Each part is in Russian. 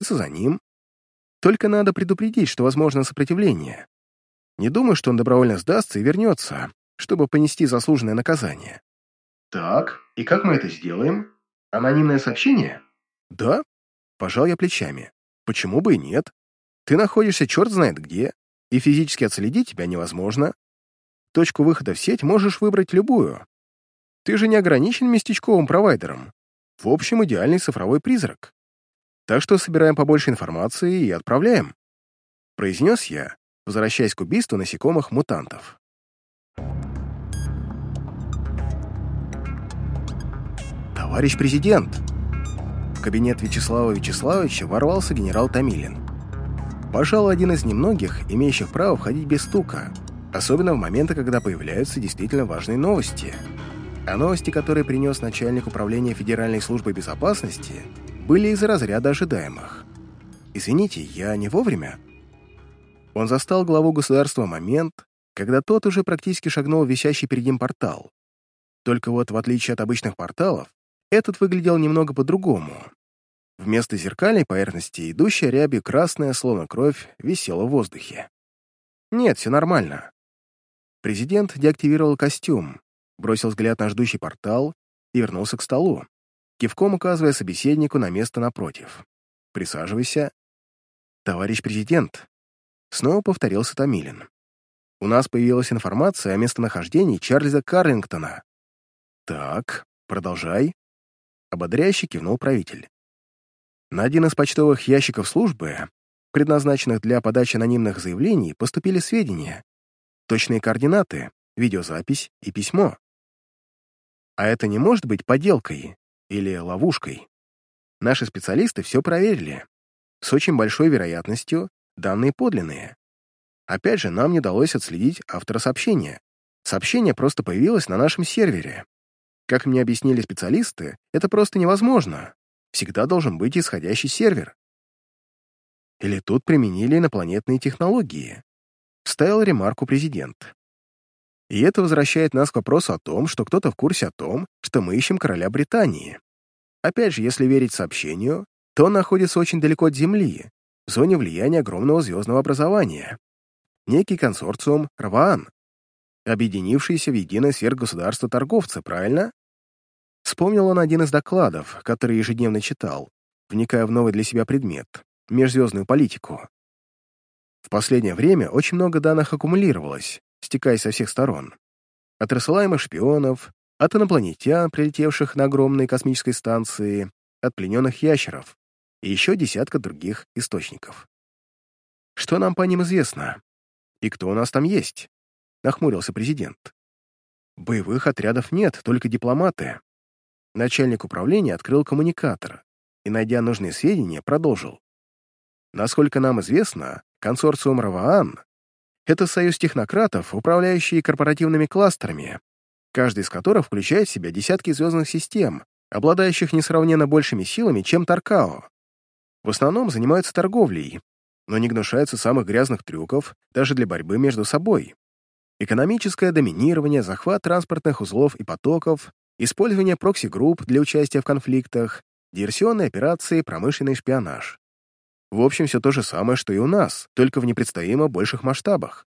за ним. Только надо предупредить, что возможно сопротивление. Не думаю, что он добровольно сдастся и вернется, чтобы понести заслуженное наказание. Так, и как мы это сделаем? Анонимное сообщение? Да, пожал я плечами. Почему бы и нет? Ты находишься черт знает где, и физически отследить тебя невозможно. Точку выхода в сеть можешь выбрать любую. Ты же не ограничен местечковым провайдером. В общем, идеальный цифровой призрак. Так что собираем побольше информации и отправляем. Произнес я, возвращаясь к убийству насекомых-мутантов. «Товарищ президент!» В кабинет Вячеслава Вячеславовича ворвался генерал Томилин. Пожалуй, один из немногих, имеющих право входить без стука, особенно в моменты, когда появляются действительно важные новости. А новости, которые принес начальник управления Федеральной службы безопасности, были из разряда ожидаемых. «Извините, я не вовремя?» Он застал главу государства момент, когда тот уже практически шагнул в висящий перед ним портал. Только вот, в отличие от обычных порталов, этот выглядел немного по-другому. Вместо зеркальной поверхности идущая рябью красная, словно кровь, висела в воздухе. Нет, все нормально. Президент деактивировал костюм, бросил взгляд на ждущий портал и вернулся к столу, кивком указывая собеседнику на место напротив. «Присаживайся». «Товарищ президент», — снова повторился Томилин. «У нас появилась информация о местонахождении Чарльза Карлингтона». «Так, продолжай», — ободряюще кивнул правитель. На один из почтовых ящиков службы, предназначенных для подачи анонимных заявлений, поступили сведения, точные координаты, видеозапись и письмо. А это не может быть подделкой или ловушкой. Наши специалисты все проверили. С очень большой вероятностью данные подлинные. Опять же, нам не удалось отследить автора сообщения. Сообщение просто появилось на нашем сервере. Как мне объяснили специалисты, это просто невозможно всегда должен быть исходящий сервер. Или тут применили инопланетные технологии? Ставил ремарку президент. И это возвращает нас к вопросу о том, что кто-то в курсе о том, что мы ищем короля Британии. Опять же, если верить сообщению, то он находится очень далеко от Земли, в зоне влияния огромного звездного образования. Некий консорциум Раваан, объединившийся в единое сверхгосударство торговца, правильно? Вспомнил он один из докладов, который ежедневно читал, вникая в новый для себя предмет — межзвездную политику. В последнее время очень много данных аккумулировалось, стекаясь со всех сторон. От рассылаемых шпионов, от инопланетян, прилетевших на огромной космической станции, от плененных ящеров и еще десятка других источников. Что нам по ним известно? И кто у нас там есть? Нахмурился президент. Боевых отрядов нет, только дипломаты. Начальник управления открыл коммуникатор и, найдя нужные сведения, продолжил. Насколько нам известно, консорциум Раваан — это союз технократов, управляющий корпоративными кластерами, каждый из которых включает в себя десятки звездных систем, обладающих несравненно большими силами, чем Таркао. В основном занимаются торговлей, но не гнушаются самых грязных трюков даже для борьбы между собой. Экономическое доминирование, захват транспортных узлов и потоков, использование прокси-групп для участия в конфликтах, диверсионные операции, промышленный шпионаж. В общем, все то же самое, что и у нас, только в непредставимо больших масштабах.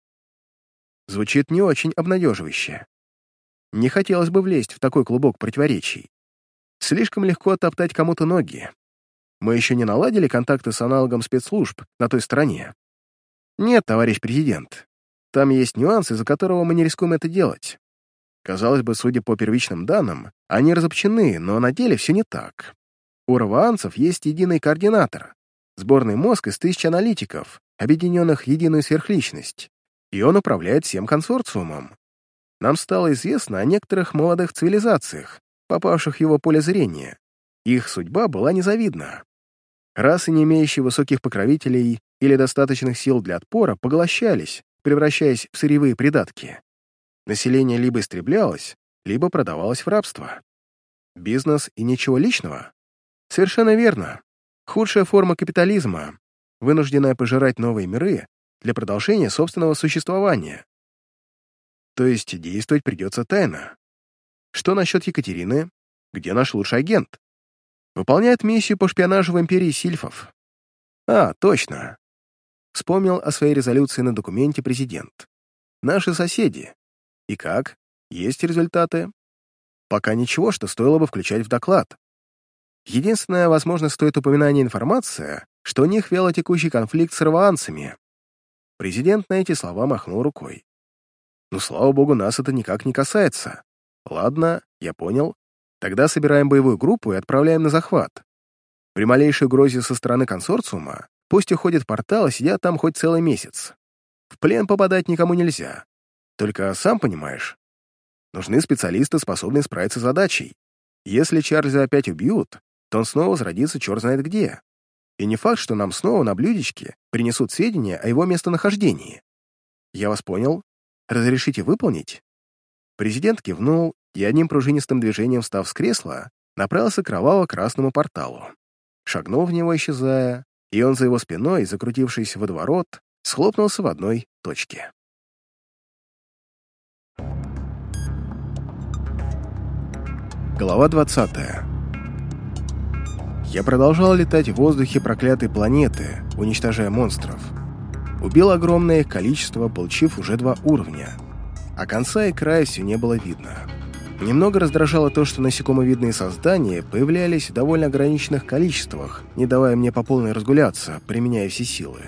Звучит не очень обнадеживающе. Не хотелось бы влезть в такой клубок противоречий. Слишком легко топтать кому-то ноги. Мы еще не наладили контакты с аналогом спецслужб на той стороне. Нет, товарищ президент. Там есть нюанс, из-за которого мы не рискуем это делать. Казалось бы, судя по первичным данным, они разобщены, но на деле все не так. У раванцев есть единый координатор, сборный мозг из тысяч аналитиков, объединенных в единую сверхличность, и он управляет всем консорциумом. Нам стало известно о некоторых молодых цивилизациях, попавших в его поле зрения. Их судьба была незавидна. Расы, не имеющие высоких покровителей или достаточных сил для отпора, поглощались, превращаясь в сырьевые придатки. Население либо истреблялось, либо продавалось в рабство. Бизнес и ничего личного? Совершенно верно. Худшая форма капитализма, вынужденная пожирать новые миры для продолжения собственного существования. То есть действовать придется тайно. Что насчет Екатерины? Где наш лучший агент? Выполняет миссию по шпионажу в империи сильфов. А, точно. Вспомнил о своей резолюции на документе президент. Наши соседи. И как? Есть результаты? Пока ничего, что стоило бы включать в доклад. Единственное, возможно, стоит упоминания информация, что у них вялотекущий конфликт с рванцами. Президент на эти слова махнул рукой. Ну, слава богу, нас это никак не касается. Ладно, я понял. Тогда собираем боевую группу и отправляем на захват. При малейшей угрозе со стороны консорциума пусть уходит портал и сидят там хоть целый месяц. В плен попадать никому нельзя. Только, сам понимаешь, нужны специалисты, способные справиться с задачей. Если Чарльза опять убьют, то он снова возродится черт знает где. И не факт, что нам снова на блюдечке принесут сведения о его местонахождении. Я вас понял. Разрешите выполнить? Президент кивнул и одним пружинистым движением, встав с кресла, направился к кроваво-красному порталу. Шагнул в него, исчезая, и он за его спиной, закрутившись водоворот, схлопнулся в одной точке. Глава 20 Я продолжал летать в воздухе проклятой планеты, уничтожая монстров. Убил огромное количество, получив уже два уровня, а конца и края все не было видно. Немного раздражало то, что насекомовидные создания появлялись в довольно ограниченных количествах, не давая мне по полной разгуляться, применяя все силы.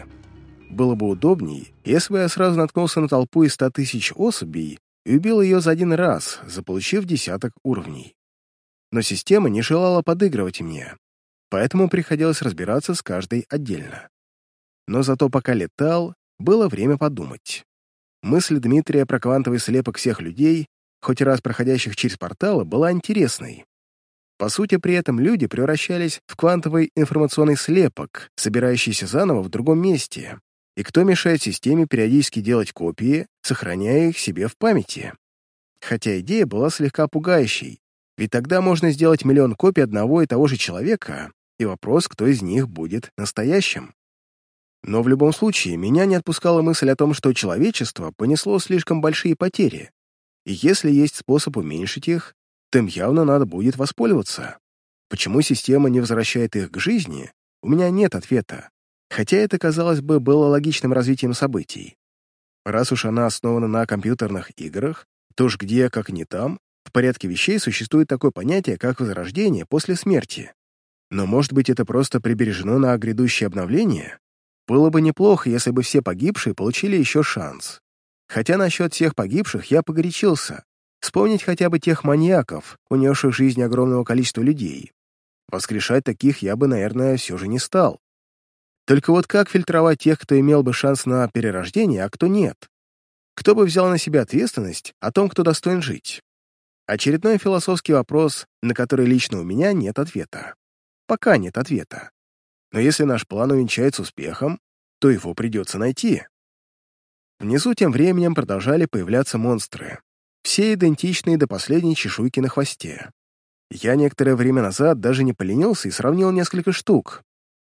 Было бы удобней, если бы я сразу наткнулся на толпу из ста тысяч особей и убил ее за один раз, заполучив десяток уровней. Но система не желала подыгрывать мне, поэтому приходилось разбираться с каждой отдельно. Но зато пока летал, было время подумать. Мысль Дмитрия про квантовый слепок всех людей хоть раз проходящих через порталы, была интересной. По сути, при этом люди превращались в квантовый информационный слепок, собирающийся заново в другом месте. И кто мешает системе периодически делать копии, сохраняя их себе в памяти? Хотя идея была слегка пугающей, ведь тогда можно сделать миллион копий одного и того же человека, и вопрос, кто из них будет настоящим. Но в любом случае, меня не отпускала мысль о том, что человечество понесло слишком большие потери, и если есть способ уменьшить их, то им явно надо будет воспользоваться. Почему система не возвращает их к жизни, у меня нет ответа, хотя это, казалось бы, было логичным развитием событий. Раз уж она основана на компьютерных играх, то ж где, как не там, в порядке вещей существует такое понятие, как возрождение после смерти. Но, может быть, это просто прибережено на грядущее обновление? Было бы неплохо, если бы все погибшие получили еще шанс. Хотя насчет всех погибших я погорячился. Вспомнить хотя бы тех маньяков, унесших жизнь огромного количества людей. Воскрешать таких я бы, наверное, все же не стал. Только вот как фильтровать тех, кто имел бы шанс на перерождение, а кто нет? Кто бы взял на себя ответственность о том, кто достоин жить? Очередной философский вопрос, на который лично у меня нет ответа. Пока нет ответа. Но если наш план увенчается успехом, то его придется найти. Внизу тем временем продолжали появляться монстры. Все идентичные до последней чешуйки на хвосте. Я некоторое время назад даже не поленился и сравнил несколько штук.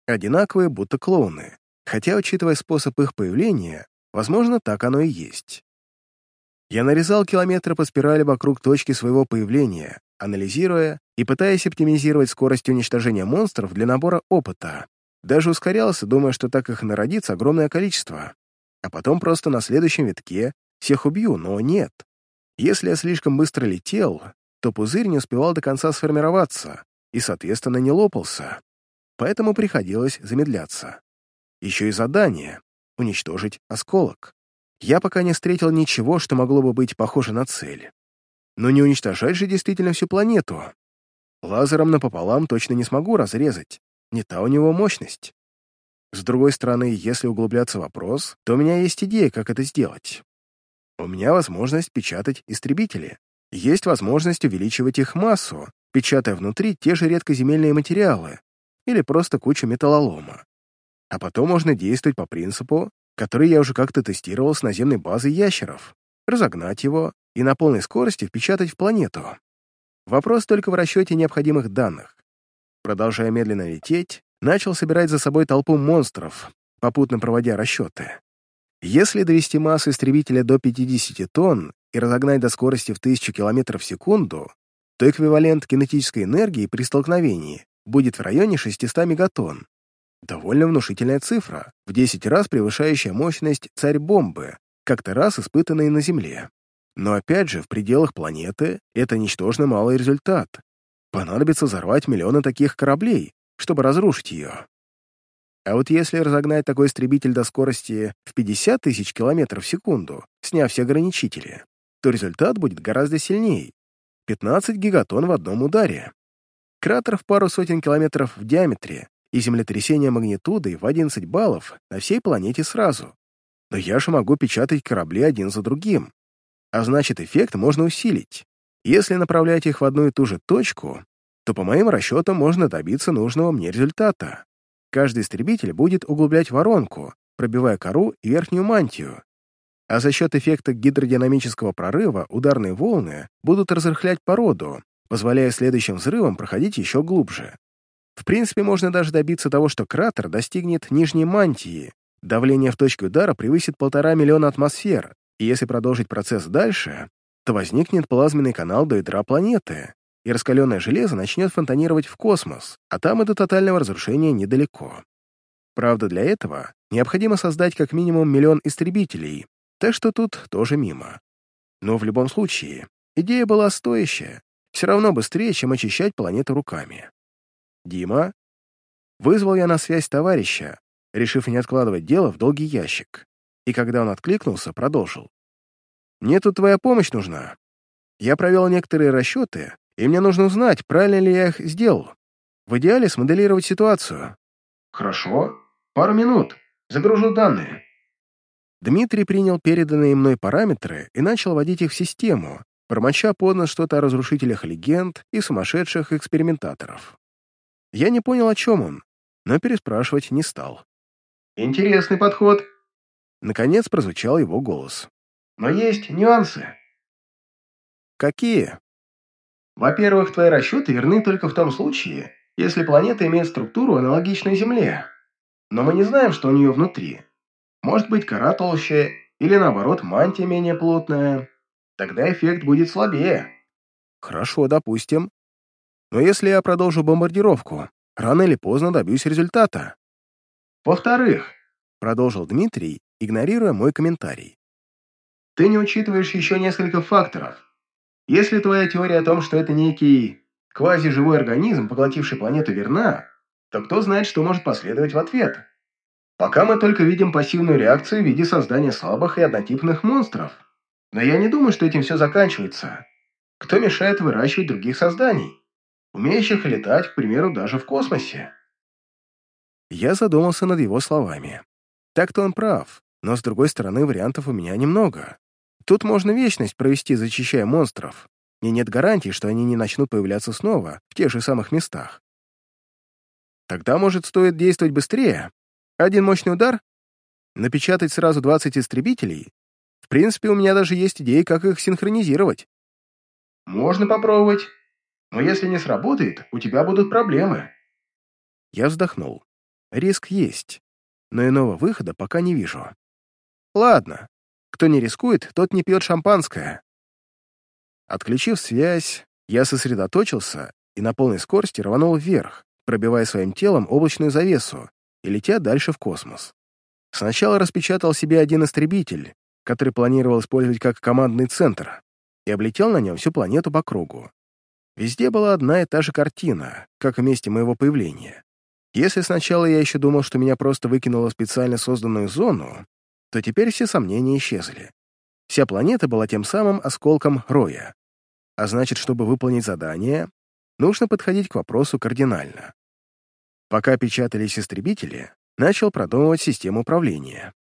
Одинаковые, будто клоуны. Хотя, учитывая способ их появления, возможно, так оно и есть. Я нарезал километры по спирали вокруг точки своего появления, анализируя и пытаясь оптимизировать скорость уничтожения монстров для набора опыта. Даже ускорялся, думая, что так их народится огромное количество а потом просто на следующем витке всех убью, но нет. Если я слишком быстро летел, то пузырь не успевал до конца сформироваться и, соответственно, не лопался. Поэтому приходилось замедляться. Еще и задание — уничтожить осколок. Я пока не встретил ничего, что могло бы быть похоже на цель. Но не уничтожать же действительно всю планету. Лазером напополам точно не смогу разрезать. Не та у него мощность. С другой стороны, если углубляться в вопрос, то у меня есть идея, как это сделать. У меня возможность печатать истребители. Есть возможность увеличивать их массу, печатая внутри те же редкоземельные материалы или просто кучу металлолома. А потом можно действовать по принципу, который я уже как-то тестировал с наземной базой ящеров, разогнать его и на полной скорости впечатать в планету. Вопрос только в расчете необходимых данных. Продолжая медленно лететь, начал собирать за собой толпу монстров, попутно проводя расчеты. Если довести массу истребителя до 50 тонн и разогнать до скорости в 1000 км в секунду, то эквивалент кинетической энергии при столкновении будет в районе 600 мегатонн. Довольно внушительная цифра, в 10 раз превышающая мощность царь-бомбы, как-то раз испытанной на Земле. Но опять же, в пределах планеты это ничтожно малый результат. Понадобится взорвать миллионы таких кораблей, чтобы разрушить ее. А вот если разогнать такой истребитель до скорости в 50 тысяч километров в секунду, сняв все ограничители, то результат будет гораздо сильнее. 15 гигатон в одном ударе. Кратер в пару сотен километров в диаметре и землетрясение магнитудой в 11 баллов на всей планете сразу. Но я же могу печатать корабли один за другим. А значит, эффект можно усилить. Если направлять их в одну и ту же точку, то по моим расчетам можно добиться нужного мне результата. Каждый истребитель будет углублять воронку, пробивая кору и верхнюю мантию, а за счет эффекта гидродинамического прорыва ударные волны будут разрыхлять породу, позволяя следующим взрывам проходить еще глубже. В принципе, можно даже добиться того, что кратер достигнет нижней мантии, давление в точке удара превысит полтора миллиона атмосфер, и если продолжить процесс дальше, то возникнет плазменный канал до ядра планеты, и раскаленное железо начнет фонтанировать в космос, а там и до тотального разрушения недалеко. Правда, для этого необходимо создать как минимум миллион истребителей, так что тут тоже мимо. Но в любом случае, идея была стоящая, все равно быстрее, чем очищать планету руками. «Дима?» Вызвал я на связь товарища, решив не откладывать дело в долгий ящик. И когда он откликнулся, продолжил. «Мне тут твоя помощь нужна. Я провел некоторые расчеты, и мне нужно узнать, правильно ли я их сделал. В идеале смоделировать ситуацию». «Хорошо. Пару минут. Загружу данные». Дмитрий принял переданные мной параметры и начал вводить их в систему, промоча под что-то о разрушителях легенд и сумасшедших экспериментаторов. Я не понял, о чем он, но переспрашивать не стал. «Интересный подход», — наконец прозвучал его голос. «Но есть нюансы». «Какие?» «Во-первых, твои расчеты верны только в том случае, если планета имеет структуру, аналогичную Земле. Но мы не знаем, что у нее внутри. Может быть, кора толще, или наоборот, мантия менее плотная. Тогда эффект будет слабее. Хорошо, допустим. Но если я продолжу бомбардировку, рано или поздно добьюсь результата. Во-вторых, продолжил Дмитрий, игнорируя мой комментарий. Ты не учитываешь еще несколько факторов. Если твоя теория о том, что это некий квазиживой организм, поглотивший планету, верна, то кто знает, что может последовать в ответ? Пока мы только видим пассивную реакцию в виде создания слабых и однотипных монстров. Но я не думаю, что этим все заканчивается. Кто мешает выращивать других созданий, умеющих летать, к примеру, даже в космосе? Я задумался над его словами. Так-то он прав, но с другой стороны вариантов у меня немного. Тут можно вечность провести, зачищая монстров, и нет гарантии, что они не начнут появляться снова в тех же самых местах. Тогда, может, стоит действовать быстрее, один мощный удар? Напечатать сразу 20 истребителей? В принципе, у меня даже есть идеи, как их синхронизировать. Можно попробовать. Но если не сработает, у тебя будут проблемы. Я вздохнул. Риск есть, но иного выхода пока не вижу. Ладно, кто не рискует, тот не пьет шампанское. Отключив связь, я сосредоточился и на полной скорости рванул вверх, пробивая своим телом облачную завесу, и летя дальше в космос. Сначала распечатал себе один истребитель, который планировал использовать как командный центр, и облетел на нем всю планету по кругу. Везде была одна и та же картина, как в месте моего появления. Если сначала я еще думал, что меня просто выкинуло в специально созданную зону, то теперь все сомнения исчезли. Вся планета была тем самым осколком Роя. А значит, чтобы выполнить задание, нужно подходить к вопросу кардинально. Пока печатались истребители, начал продумывать систему управления.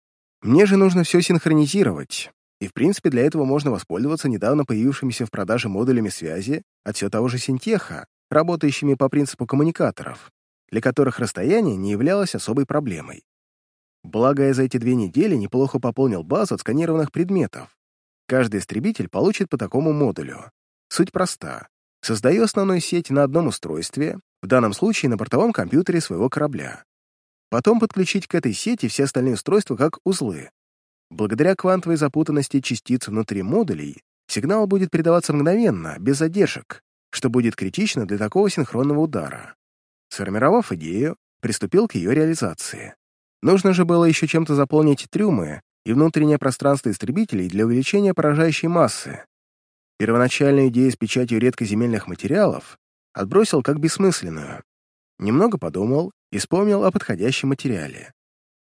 Мне же нужно все синхронизировать, и в принципе для этого можно воспользоваться недавно появившимися в продаже модулями связи от все того же Синтеха, работающими по принципу коммуникаторов, для которых расстояние не являлось особой проблемой. Благо, я за эти две недели неплохо пополнил базу отсканированных предметов. Каждый истребитель получит по такому модулю. Суть проста. Создаю основную сеть на одном устройстве, в данном случае на бортовом компьютере своего корабля. Потом подключить к этой сети все остальные устройства как узлы. Благодаря квантовой запутанности частиц внутри модулей, сигнал будет передаваться мгновенно, без задержек, что будет критично для такого синхронного удара. Сформировав идею, приступил к ее реализации. Нужно же было еще чем-то заполнить трюмы и внутреннее пространство истребителей для увеличения поражающей массы. Первоначальную идею с печатью редкоземельных материалов отбросил как бессмысленную. Немного подумал и вспомнил о подходящем материале.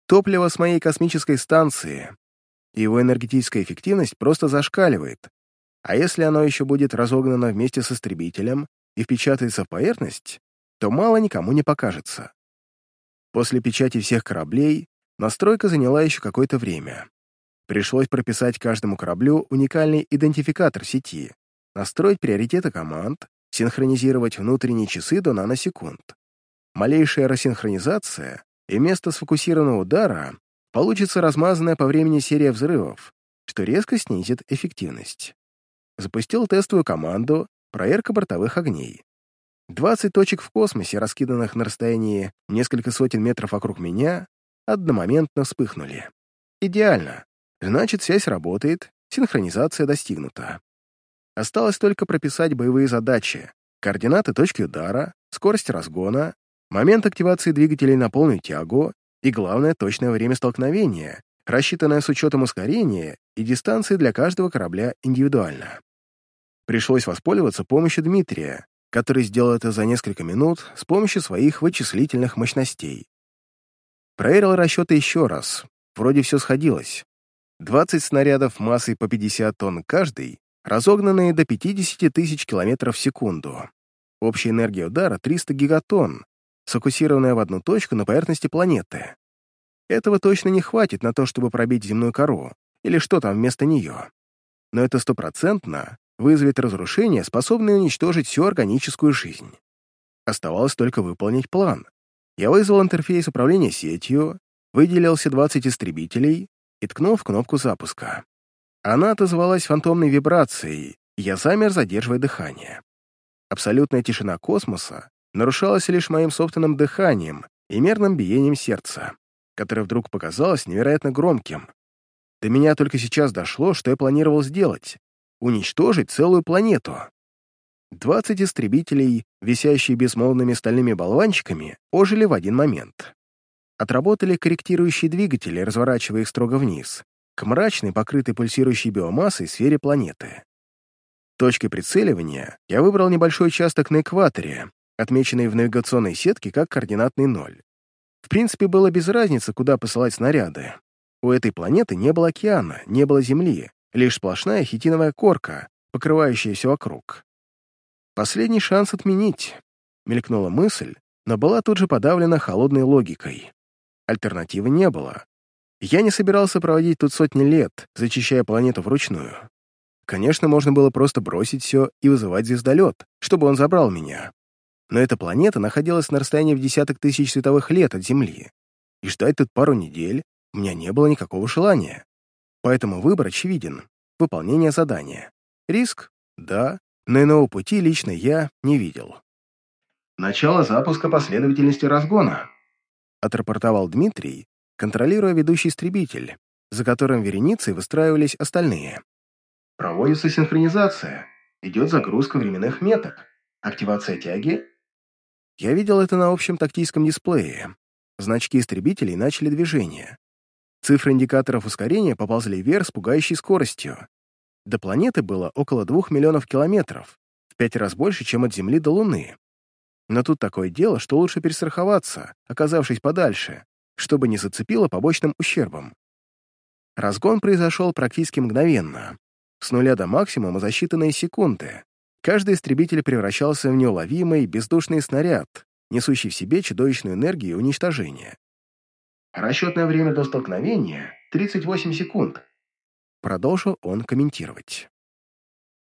Топливо с моей космической станции. Его энергетическая эффективность просто зашкаливает. А если оно еще будет разогнано вместе с истребителем и впечатается в поверхность, то мало никому не покажется. После печати всех кораблей настройка заняла еще какое-то время. Пришлось прописать каждому кораблю уникальный идентификатор сети, настроить приоритеты команд, синхронизировать внутренние часы до наносекунд. Малейшая рассинхронизация и место сфокусированного удара получится размазанная по времени серия взрывов, что резко снизит эффективность. Запустил тестовую команду «Проверка бортовых огней». 20 точек в космосе, раскиданных на расстоянии несколько сотен метров вокруг меня, одномоментно вспыхнули. Идеально. Значит, связь работает, синхронизация достигнута. Осталось только прописать боевые задачи, координаты точки удара, скорость разгона, момент активации двигателей на полную тягу и, главное, точное время столкновения, рассчитанное с учетом ускорения и дистанции для каждого корабля индивидуально. Пришлось воспользоваться помощью Дмитрия, который сделал это за несколько минут с помощью своих вычислительных мощностей. Проверил расчеты еще раз. Вроде все сходилось. 20 снарядов массой по 50 тонн каждый, разогнанные до 50 тысяч километров в секунду. Общая энергия удара — 300 гигатонн, сфокусированная в одну точку на поверхности планеты. Этого точно не хватит на то, чтобы пробить земную кору, или что там вместо нее. Но это стопроцентно вызовет разрушение, способное уничтожить всю органическую жизнь. Оставалось только выполнить план. Я вызвал интерфейс управления сетью, выделился 20 истребителей и ткнул в кнопку запуска. Она отозвалась фантомной вибрацией, и я замер, задерживая дыхание. Абсолютная тишина космоса нарушалась лишь моим собственным дыханием и мерным биением сердца, которое вдруг показалось невероятно громким. До меня только сейчас дошло, что я планировал сделать — уничтожить целую планету. Двадцать истребителей, висящие безмолвными стальными болванчиками, ожили в один момент отработали корректирующие двигатели, разворачивая их строго вниз, к мрачной, покрытой пульсирующей биомассой сфере планеты. Точкой прицеливания я выбрал небольшой участок на экваторе, отмеченный в навигационной сетке как координатный ноль. В принципе, было без разницы, куда посылать снаряды. У этой планеты не было океана, не было Земли, лишь сплошная хитиновая корка, покрывающая все вокруг. Последний шанс отменить, мелькнула мысль, но была тут же подавлена холодной логикой. Альтернативы не было. Я не собирался проводить тут сотни лет, зачищая планету вручную. Конечно, можно было просто бросить все и вызывать звездолет, чтобы он забрал меня. Но эта планета находилась на расстоянии в десяток тысяч световых лет от Земли, и ждать тут пару недель у меня не было никакого желания. Поэтому выбор очевиден — выполнение задания. Риск? Да, но иного пути лично я не видел. Начало запуска последовательности разгона отрапортовал Дмитрий, контролируя ведущий истребитель, за которым вереницей выстраивались остальные. «Проводится синхронизация. Идет загрузка временных меток. Активация тяги?» Я видел это на общем тактическом дисплее. Значки истребителей начали движение. Цифры индикаторов ускорения поползли вверх с пугающей скоростью. До планеты было около двух миллионов километров, в пять раз больше, чем от Земли до Луны. Но тут такое дело, что лучше перестраховаться, оказавшись подальше, чтобы не зацепило побочным ущербом. Разгон произошел практически мгновенно, с нуля до максимума за считанные секунды. Каждый истребитель превращался в неуловимый, бездушный снаряд, несущий в себе чудовищную энергию уничтожения. «Расчетное время до столкновения — 38 секунд», — продолжил он комментировать.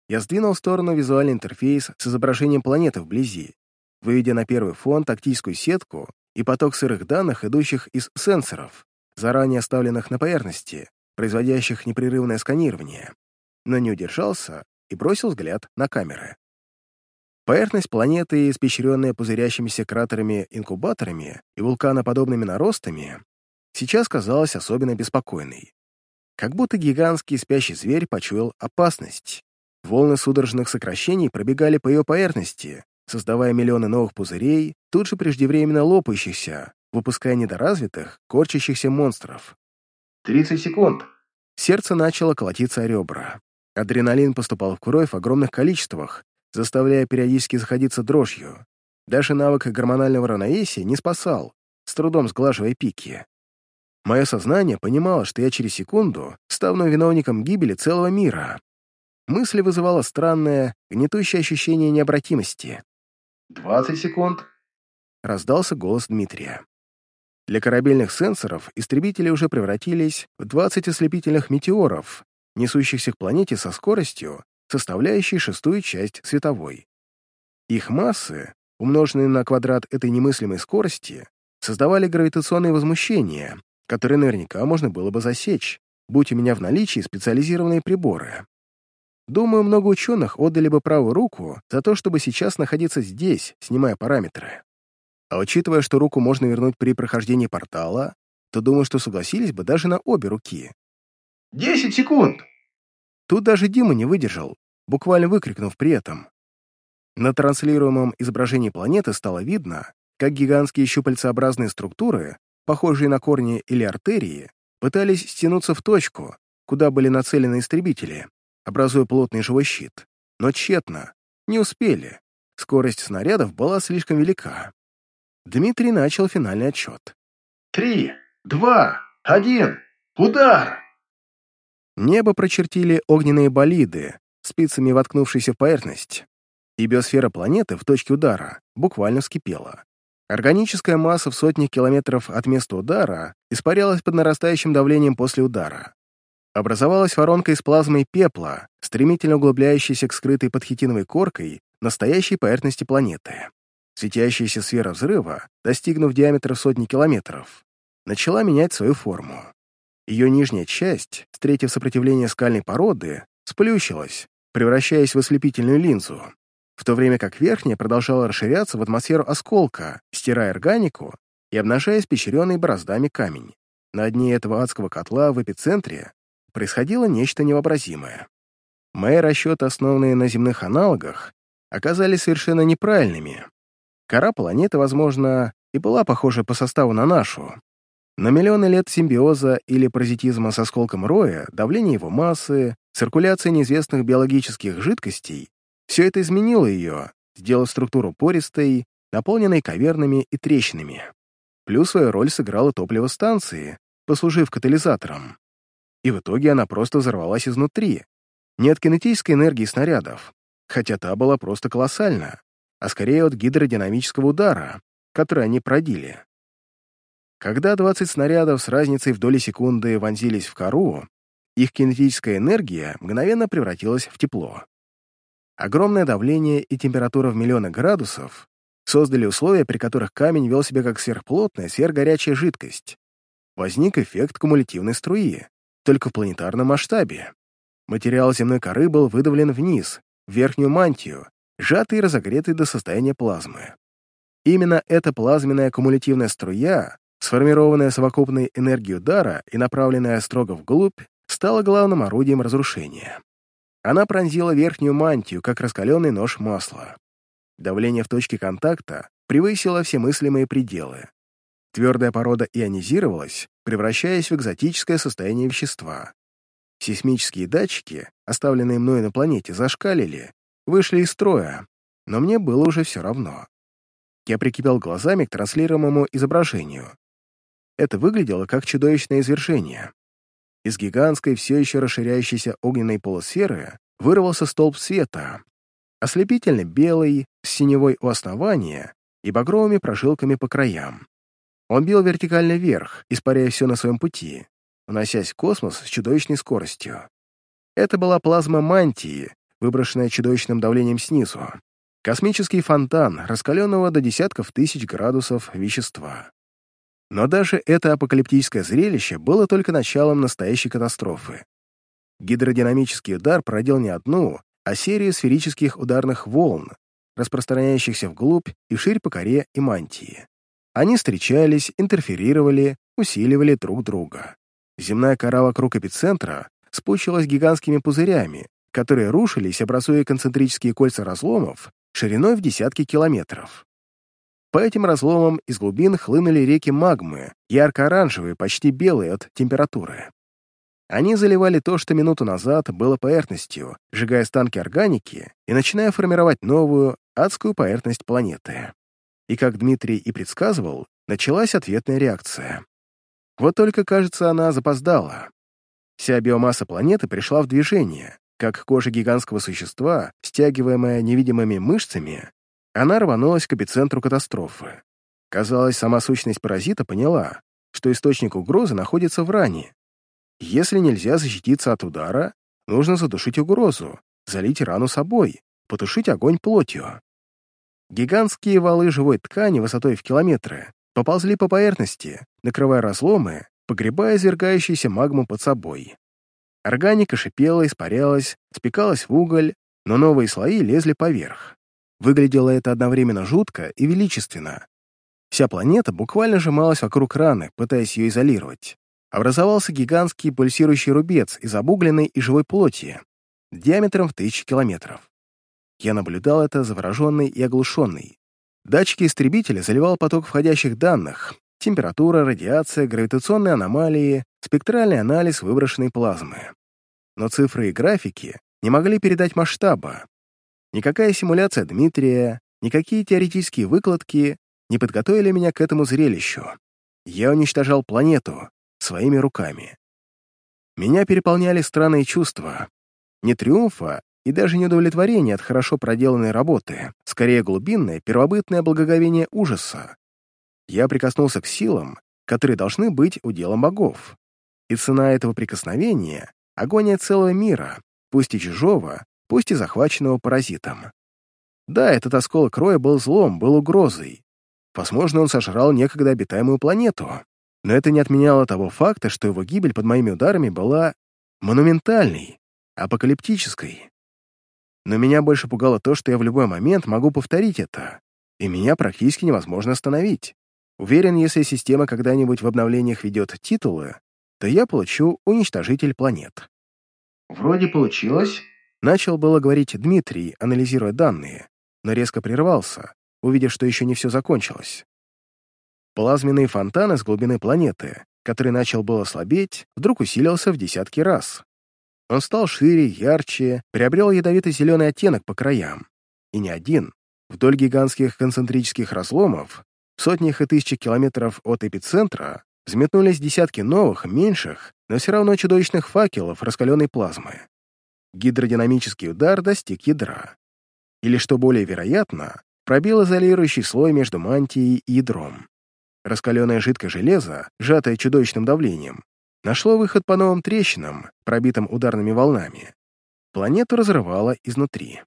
Я сдвинул в сторону визуальный интерфейс с изображением планеты вблизи выведя на первый фон тактическую сетку и поток сырых данных, идущих из сенсоров, заранее оставленных на поверхности, производящих непрерывное сканирование, но не удержался и бросил взгляд на камеры. Поверхность планеты, испещренная пузырящимися кратерами-инкубаторами и вулканоподобными наростами, сейчас казалась особенно беспокойной. Как будто гигантский спящий зверь почуял опасность. Волны судорожных сокращений пробегали по ее поверхности, создавая миллионы новых пузырей, тут же преждевременно лопающихся, выпуская недоразвитых, корчащихся монстров. 30 секунд. Сердце начало колотиться о ребра. Адреналин поступал в кровь в огромных количествах, заставляя периодически заходиться дрожью. Даже навык гормонального равновесия не спасал, с трудом сглаживая пики. Мое сознание понимало, что я через секунду стану виновником гибели целого мира. Мысль вызывала странное, гнетущее ощущение необратимости. «Двадцать секунд», — раздался голос Дмитрия. Для корабельных сенсоров истребители уже превратились в 20 ослепительных метеоров, несущихся к планете со скоростью, составляющей шестую часть световой. Их массы, умноженные на квадрат этой немыслимой скорости, создавали гравитационные возмущения, которые наверняка можно было бы засечь, будь у меня в наличии специализированные приборы. Думаю, много ученых отдали бы правую руку за то, чтобы сейчас находиться здесь, снимая параметры. А учитывая, что руку можно вернуть при прохождении портала, то думаю, что согласились бы даже на обе руки. «Десять секунд!» Тут даже Дима не выдержал, буквально выкрикнув при этом. На транслируемом изображении планеты стало видно, как гигантские щупальцеобразные структуры, похожие на корни или артерии, пытались стянуться в точку, куда были нацелены истребители, образуя плотный живой щит. Но тщетно. Не успели. Скорость снарядов была слишком велика. Дмитрий начал финальный отчет. «Три, два, один, удар!» Небо прочертили огненные болиды, спицами воткнувшиеся в поверхность, и биосфера планеты в точке удара буквально вскипела. Органическая масса в сотнях километров от места удара испарялась под нарастающим давлением после удара. Образовалась воронка из плазмы и пепла, стремительно углубляющаяся к скрытой под хитиновой коркой настоящей поверхности планеты. Светящаяся сфера взрыва, достигнув диаметра сотни километров, начала менять свою форму. Ее нижняя часть, встретив сопротивление скальной породы, сплющилась, превращаясь в ослепительную линзу, в то время как верхняя продолжала расширяться в атмосферу осколка, стирая органику и обнажая испещренный бороздами камень. На дне этого адского котла в эпицентре происходило нечто невообразимое. Мои расчеты, основанные на земных аналогах, оказались совершенно неправильными, Кора планеты, возможно, и была похожа по составу на нашу. На миллионы лет симбиоза или паразитизма с осколком роя, давление его массы, циркуляция неизвестных биологических жидкостей — все это изменило ее, сделав структуру пористой, наполненной кавернами и трещинами. Плюс свою роль сыграла топливо станции, послужив катализатором. И в итоге она просто взорвалась изнутри. Не от кинетической энергии снарядов, хотя та была просто колоссальна, а скорее от гидродинамического удара, который они продили. Когда 20 снарядов с разницей в доли секунды вонзились в кору, их кинетическая энергия мгновенно превратилась в тепло. Огромное давление и температура в миллионы градусов создали условия, при которых камень вел себя как сверхплотная, сверхгорячая жидкость. Возник эффект кумулятивной струи, только в планетарном масштабе. Материал земной коры был выдавлен вниз, в верхнюю мантию, сжатый и разогретый до состояния плазмы. Именно эта плазменная кумулятивная струя, сформированная совокупной энергией удара и направленная строго вглубь, стала главным орудием разрушения. Она пронзила верхнюю мантию, как раскаленный нож масла. Давление в точке контакта превысило все мыслимые пределы. Твердая порода ионизировалась, превращаясь в экзотическое состояние вещества. Сейсмические датчики, оставленные мной на планете, зашкалили, вышли из строя, но мне было уже все равно. Я прикипел глазами к транслируемому изображению. Это выглядело как чудовищное извержение. Из гигантской, все еще расширяющейся огненной полусферы вырвался столб света, ослепительно белый, с синевой у основания и багровыми прожилками по краям. Он бил вертикально вверх, испаряя все на своем пути, уносясь в космос с чудовищной скоростью. Это была плазма мантии, выброшенная чудовищным давлением снизу. Космический фонтан, раскаленного до десятков тысяч градусов вещества. Но даже это апокалиптическое зрелище было только началом настоящей катастрофы. Гидродинамический удар породил не одну, а серию сферических ударных волн, распространяющихся вглубь и вширь по коре и мантии. Они встречались, интерферировали, усиливали друг друга. Земная кора вокруг эпицентра спучилась гигантскими пузырями, которые рушились, образуя концентрические кольца разломов, шириной в десятки километров. По этим разломам из глубин хлынули реки магмы, ярко-оранжевые, почти белые от температуры. Они заливали то, что минуту назад было поверхностью, сжигая останки органики и начиная формировать новую, адскую поверхность планеты. И, как Дмитрий и предсказывал, началась ответная реакция. Вот только, кажется, она запоздала. Вся биомасса планеты пришла в движение, как кожа гигантского существа, стягиваемая невидимыми мышцами, она рванулась к эпицентру катастрофы. Казалось, сама сущность паразита поняла, что источник угрозы находится в ране. Если нельзя защититься от удара, нужно задушить угрозу, залить рану собой, потушить огонь плотью. Гигантские валы живой ткани высотой в километры поползли по поверхности, накрывая разломы, погребая извергающуюся магму под собой. Органика шипела, испарялась, спекалась в уголь, но новые слои лезли поверх. Выглядело это одновременно жутко и величественно. Вся планета буквально сжималась вокруг раны, пытаясь ее изолировать. Образовался гигантский пульсирующий рубец из обугленной и живой плоти, диаметром в тысячи километров. Я наблюдал это завороженный и оглушенный. Датчики истребителя заливал поток входящих данных, температура, радиация, гравитационные аномалии, спектральный анализ выброшенной плазмы. Но цифры и графики не могли передать масштаба. Никакая симуляция Дмитрия, никакие теоретические выкладки не подготовили меня к этому зрелищу. Я уничтожал планету своими руками. Меня переполняли странные чувства. Не триумфа и даже не удовлетворения от хорошо проделанной работы, скорее глубинное, первобытное благоговение ужаса. Я прикоснулся к силам, которые должны быть уделом богов. И цена этого прикосновения — агония целого мира, пусть и чужого, пусть и захваченного паразитом. Да, этот осколок роя был злом, был угрозой. Возможно, он сожрал некогда обитаемую планету. Но это не отменяло того факта, что его гибель под моими ударами была монументальной, апокалиптической. Но меня больше пугало то, что я в любой момент могу повторить это, и меня практически невозможно остановить. Уверен, если система когда-нибудь в обновлениях ведет титулы, то я получу уничтожитель планет. Вроде получилось. Начал было говорить Дмитрий, анализируя данные, но резко прервался, увидев, что еще не все закончилось. Плазменный фонтан из глубины планеты, который начал было слабеть, вдруг усилился в десятки раз. Он стал шире, ярче, приобрел ядовито-зеленый оттенок по краям. И не один. Вдоль гигантских концентрических разломов, в сотнях и тысячах километров от эпицентра, взметнулись десятки новых, меньших, но все равно чудовищных факелов раскаленной плазмы. Гидродинамический удар достиг ядра. Или, что более вероятно, пробил изолирующий слой между мантией и ядром. Раскаленное жидкое железо, сжатое чудовищным давлением, нашло выход по новым трещинам, пробитым ударными волнами. Планету разрывало изнутри.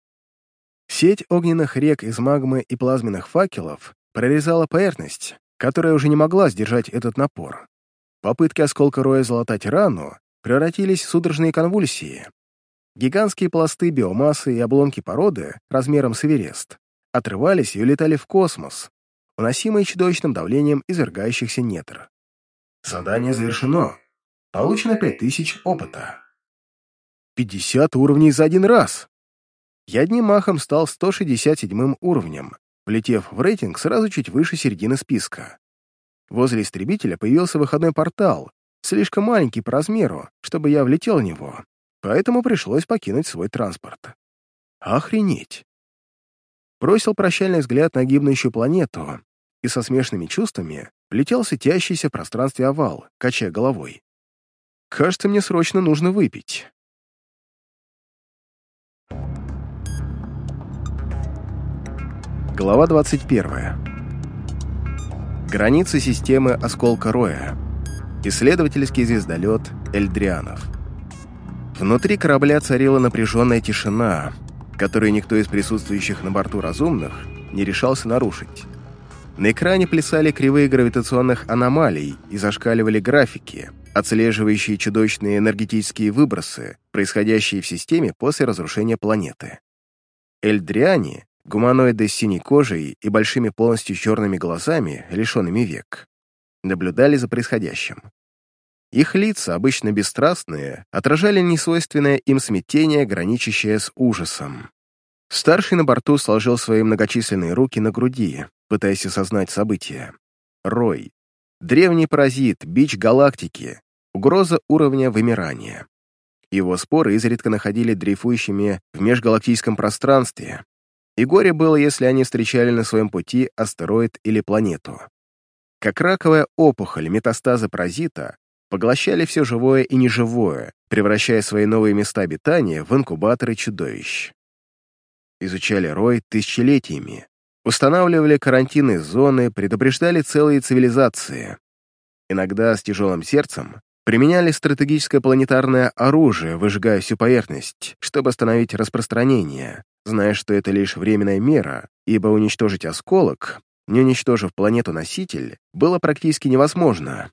Сеть огненных рек из магмы и плазменных факелов прорезала поверхность, которая уже не могла сдержать этот напор. Попытки осколка роя залатать рану превратились в судорожные конвульсии. Гигантские пласты биомассы и обломки породы размером с Эверест отрывались и улетали в космос, уносимые чудовищным давлением извергающихся нетр. Задание завершено. Получено 5000 опыта. 50 уровней за один раз! Я одним махом стал 167 уровнем, влетев в рейтинг сразу чуть выше середины списка. Возле истребителя появился выходной портал, слишком маленький по размеру, чтобы я влетел в него, поэтому пришлось покинуть свой транспорт. Охренеть! Бросил прощальный взгляд на гибнущую планету и со смешанными чувствами летел светящийся в пространстве овал, качая головой. Кажется, мне срочно нужно выпить. Глава 21. Границы системы осколка Роя. Исследовательский звездолет Эльдрианов. Внутри корабля царила напряженная тишина, которую никто из присутствующих на борту разумных не решался нарушить. На экране плясали кривые гравитационных аномалий и зашкаливали графики, отслеживающие чудовищные энергетические выбросы, происходящие в системе после разрушения планеты. Эльдриане Гуманоиды с синей кожей и большими полностью черными глазами, лишенными век, наблюдали за происходящим. Их лица, обычно бесстрастные, отражали несвойственное им смятение, граничащее с ужасом. Старший на борту сложил свои многочисленные руки на груди, пытаясь осознать события. Рой. Древний паразит, бич галактики, угроза уровня вымирания. Его споры изредка находили дрейфующими в межгалактическом пространстве, и горе было, если они встречали на своем пути астероид или планету. Как раковая опухоль, метастазы паразита поглощали все живое и неживое, превращая свои новые места обитания в инкубаторы чудовищ. Изучали рой тысячелетиями, устанавливали карантинные зоны, предупреждали целые цивилизации. Иногда с тяжелым сердцем применяли стратегическое планетарное оружие, выжигая всю поверхность, чтобы остановить распространение, зная, что это лишь временная мера, ибо уничтожить осколок, не уничтожив планету-носитель, было практически невозможно.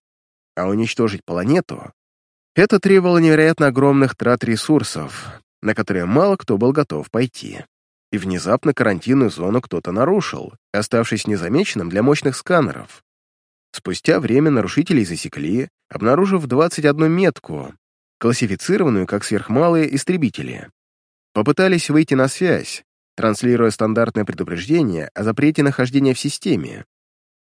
А уничтожить планету — это требовало невероятно огромных трат ресурсов, на которые мало кто был готов пойти. И внезапно карантинную зону кто-то нарушил, оставшись незамеченным для мощных сканеров. Спустя время нарушителей засекли, обнаружив 21 метку, классифицированную как сверхмалые истребители. Попытались выйти на связь, транслируя стандартное предупреждение о запрете нахождения в системе.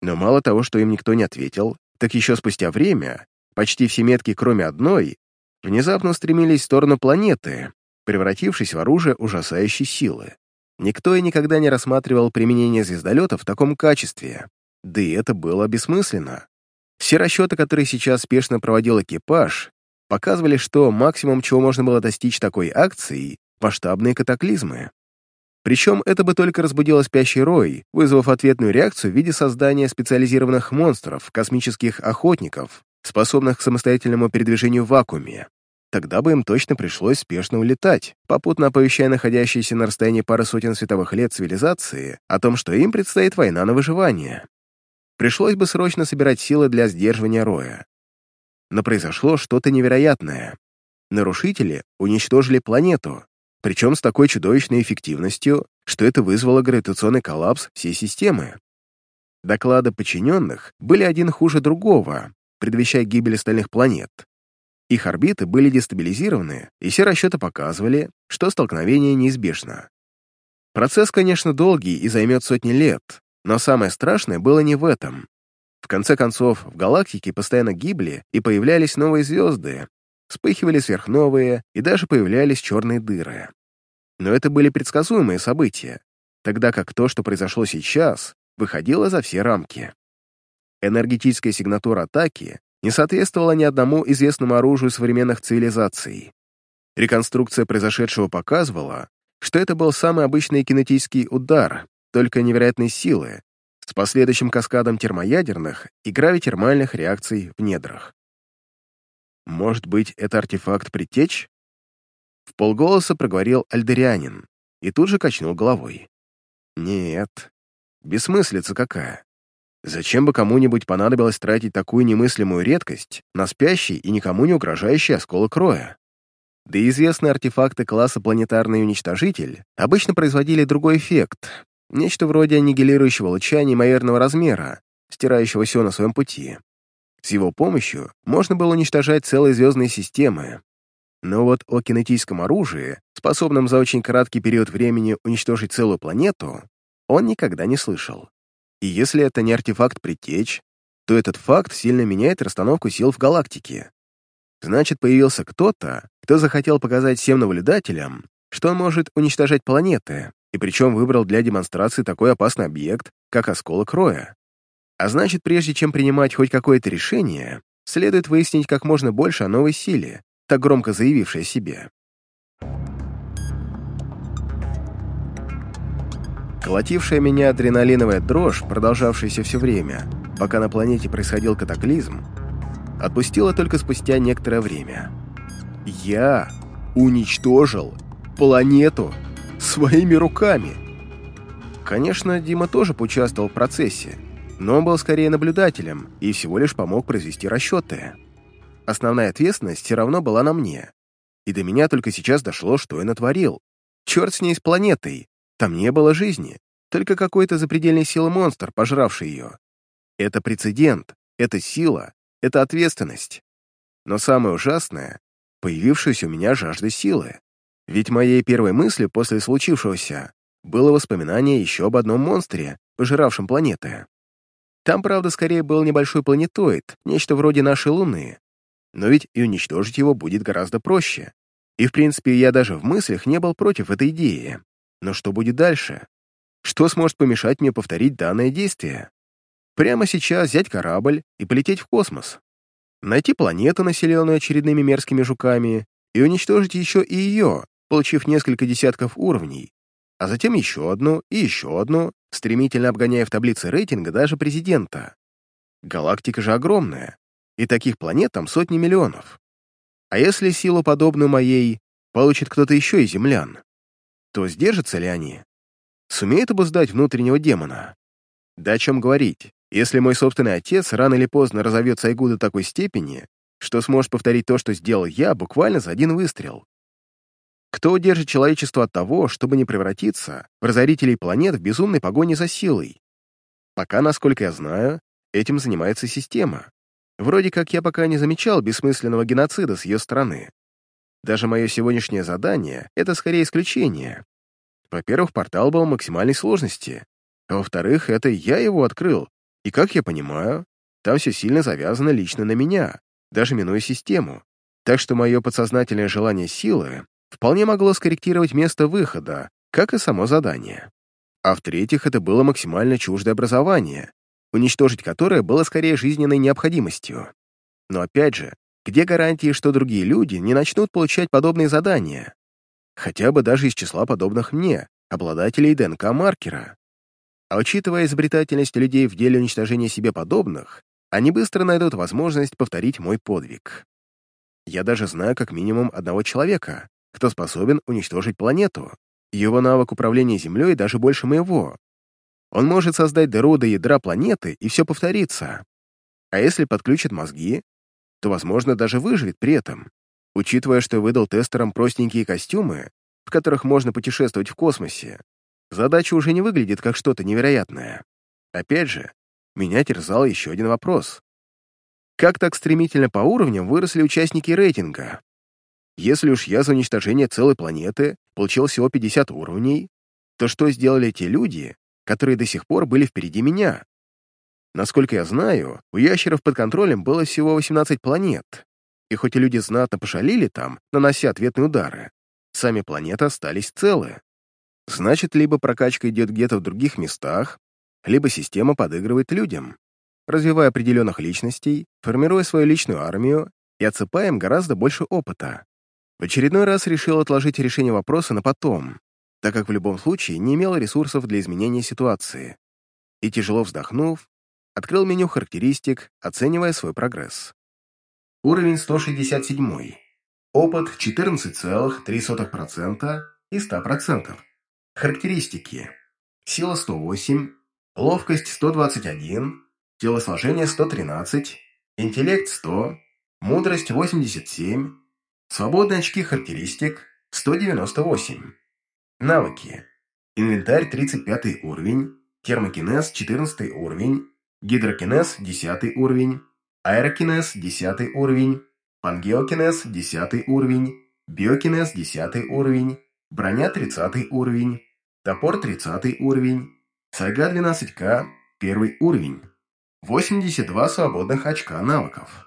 Но мало того, что им никто не ответил, так еще спустя время, почти все метки, кроме одной, внезапно устремились в сторону планеты, превратившись в оружие ужасающей силы. Никто и никогда не рассматривал применение звездолета в таком качестве, да и это было бессмысленно. Все расчеты, которые сейчас спешно проводил экипаж, показывали, что максимум, чего можно было достичь такой акцией, масштабные катаклизмы. Причем это бы только разбудило спящий рой, вызвав ответную реакцию в виде создания специализированных монстров, космических охотников, способных к самостоятельному передвижению в вакууме. Тогда бы им точно пришлось спешно улетать, попутно оповещая находящиеся на расстоянии пары сотен световых лет цивилизации о том, что им предстоит война на выживание. Пришлось бы срочно собирать силы для сдерживания роя. Но произошло что-то невероятное. Нарушители уничтожили планету, причем с такой чудовищной эффективностью, что это вызвало гравитационный коллапс всей системы. Доклады подчиненных были один хуже другого, предвещая гибель остальных планет. Их орбиты были дестабилизированы, и все расчеты показывали, что столкновение неизбежно. Процесс, конечно, долгий и займет сотни лет, но самое страшное было не в этом. В конце концов, в галактике постоянно гибли и появлялись новые звезды, вспыхивали сверхновые и даже появлялись черные дыры. Но это были предсказуемые события, тогда как то, что произошло сейчас, выходило за все рамки. Энергетическая сигнатура атаки не соответствовала ни одному известному оружию современных цивилизаций. Реконструкция произошедшего показывала, что это был самый обычный кинетический удар, только невероятной силы, с последующим каскадом термоядерных и гравитермальных реакций в недрах. Может быть, это артефакт предтеч? В полголоса проговорил альдерианин и тут же качнул головой. Нет, бессмыслица какая. Зачем бы кому-нибудь понадобилось тратить такую немыслимую редкость на спящий и никому не угрожающий осколок роя? Да и известные артефакты класса «Планетарный уничтожитель» обычно производили другой эффект, нечто вроде аннигилирующего луча неимоверного размера, стирающего все на своем пути. С его помощью можно было уничтожать целые звездные системы. Но вот о кинетическом оружии, способном за очень краткий период времени уничтожить целую планету, он никогда не слышал. И если это не артефакт предтеч, то этот факт сильно меняет расстановку сил в галактике. Значит, появился кто-то, кто захотел показать всем наблюдателям, что он может уничтожать планеты, и причем выбрал для демонстрации такой опасный объект, как осколок Роя. А значит, прежде чем принимать хоть какое-то решение, следует выяснить как можно больше о новой силе, так громко заявившей о себе. Колотившая меня адреналиновая дрожь, продолжавшаяся все время, пока на планете происходил катаклизм, отпустила только спустя некоторое время. Я уничтожил планету своими руками. Конечно, Дима тоже поучаствовал в процессе, но он был скорее наблюдателем и всего лишь помог произвести расчеты. Основная ответственность все равно была на мне. И до меня только сейчас дошло, что я натворил. Черт с ней с планетой. Там не было жизни, только какой-то запредельной силы монстр, пожравший ее. Это прецедент, это сила, это ответственность. Но самое ужасное — появившаяся у меня жажда силы. Ведь моей первой мыслью после случившегося было воспоминание еще об одном монстре, пожиравшем планеты. Там, правда, скорее был небольшой планетоид, нечто вроде нашей Луны. Но ведь и уничтожить его будет гораздо проще. И, в принципе, я даже в мыслях не был против этой идеи. Но что будет дальше? Что сможет помешать мне повторить данное действие? Прямо сейчас взять корабль и полететь в космос. Найти планету, населенную очередными мерзкими жуками, и уничтожить еще и ее, получив несколько десятков уровней, а затем еще одну и еще одну, стремительно обгоняя в таблице рейтинга даже президента. Галактика же огромная, и таких планет там сотни миллионов. А если силу, подобную моей, получит кто-то еще из землян, то сдержатся ли они? Сумеют обуздать внутреннего демона? Да о чем говорить, если мой собственный отец рано или поздно разовьет Сайгу до такой степени, что сможет повторить то, что сделал я, буквально за один выстрел. Кто удержит человечество от того, чтобы не превратиться в разорителей планет в безумной погоне за силой? Пока, насколько я знаю, этим занимается система. Вроде как я пока не замечал бессмысленного геноцида с ее стороны. Даже мое сегодняшнее задание — это скорее исключение. Во-первых, портал был максимальной сложности. А во-вторых, это я его открыл. И, как я понимаю, там все сильно завязано лично на меня, даже минуя систему. Так что мое подсознательное желание силы вполне могло скорректировать место выхода, как и само задание. А в-третьих, это было максимально чуждое образование, уничтожить которое было скорее жизненной необходимостью. Но опять же, где гарантии, что другие люди не начнут получать подобные задания? Хотя бы даже из числа подобных мне, обладателей ДНК-маркера. А учитывая изобретательность людей в деле уничтожения себе подобных, они быстро найдут возможность повторить мой подвиг. Я даже знаю как минимум одного человека, кто способен уничтожить планету. Его навык управления Землей даже больше моего. Он может создать дыру до ядра планеты, и все повторится. А если подключит мозги, то, возможно, даже выживет при этом. Учитывая, что выдал тестерам простенькие костюмы, в которых можно путешествовать в космосе, задача уже не выглядит как что-то невероятное. Опять же, меня терзал еще один вопрос. Как так стремительно по уровням выросли участники рейтинга? Если уж я за уничтожение целой планеты получил всего 50 уровней, то что сделали те люди, которые до сих пор были впереди меня? Насколько я знаю, у ящеров под контролем было всего 18 планет, и хоть и люди знатно пошалили там, нанося ответные удары, сами планеты остались целы. Значит, либо прокачка идет где-то в других местах, либо система подыгрывает людям, развивая определенных личностей, формируя свою личную армию и отсыпая им гораздо больше опыта. В очередной раз решил отложить решение вопроса на потом, так как в любом случае не имел ресурсов для изменения ситуации. И тяжело вздохнув, Открыл меню характеристик, оценивая свой прогресс. Уровень 167. Опыт 14,3% и 100%. Характеристики. Сила 108, ловкость 121, телосложение 113, интеллект 100, мудрость 87, свободные очки характеристик 198. Навыки. Инвентарь 35 уровень, термокинез 14 уровень, гидрокинез – 10 уровень, аэрокинез – 10 уровень, пангеокинез – 10 уровень, биокинез – 10 уровень, броня – 30 уровень, топор – 30 уровень, сайга 12К – 1 уровень, 82 свободных очка навыков.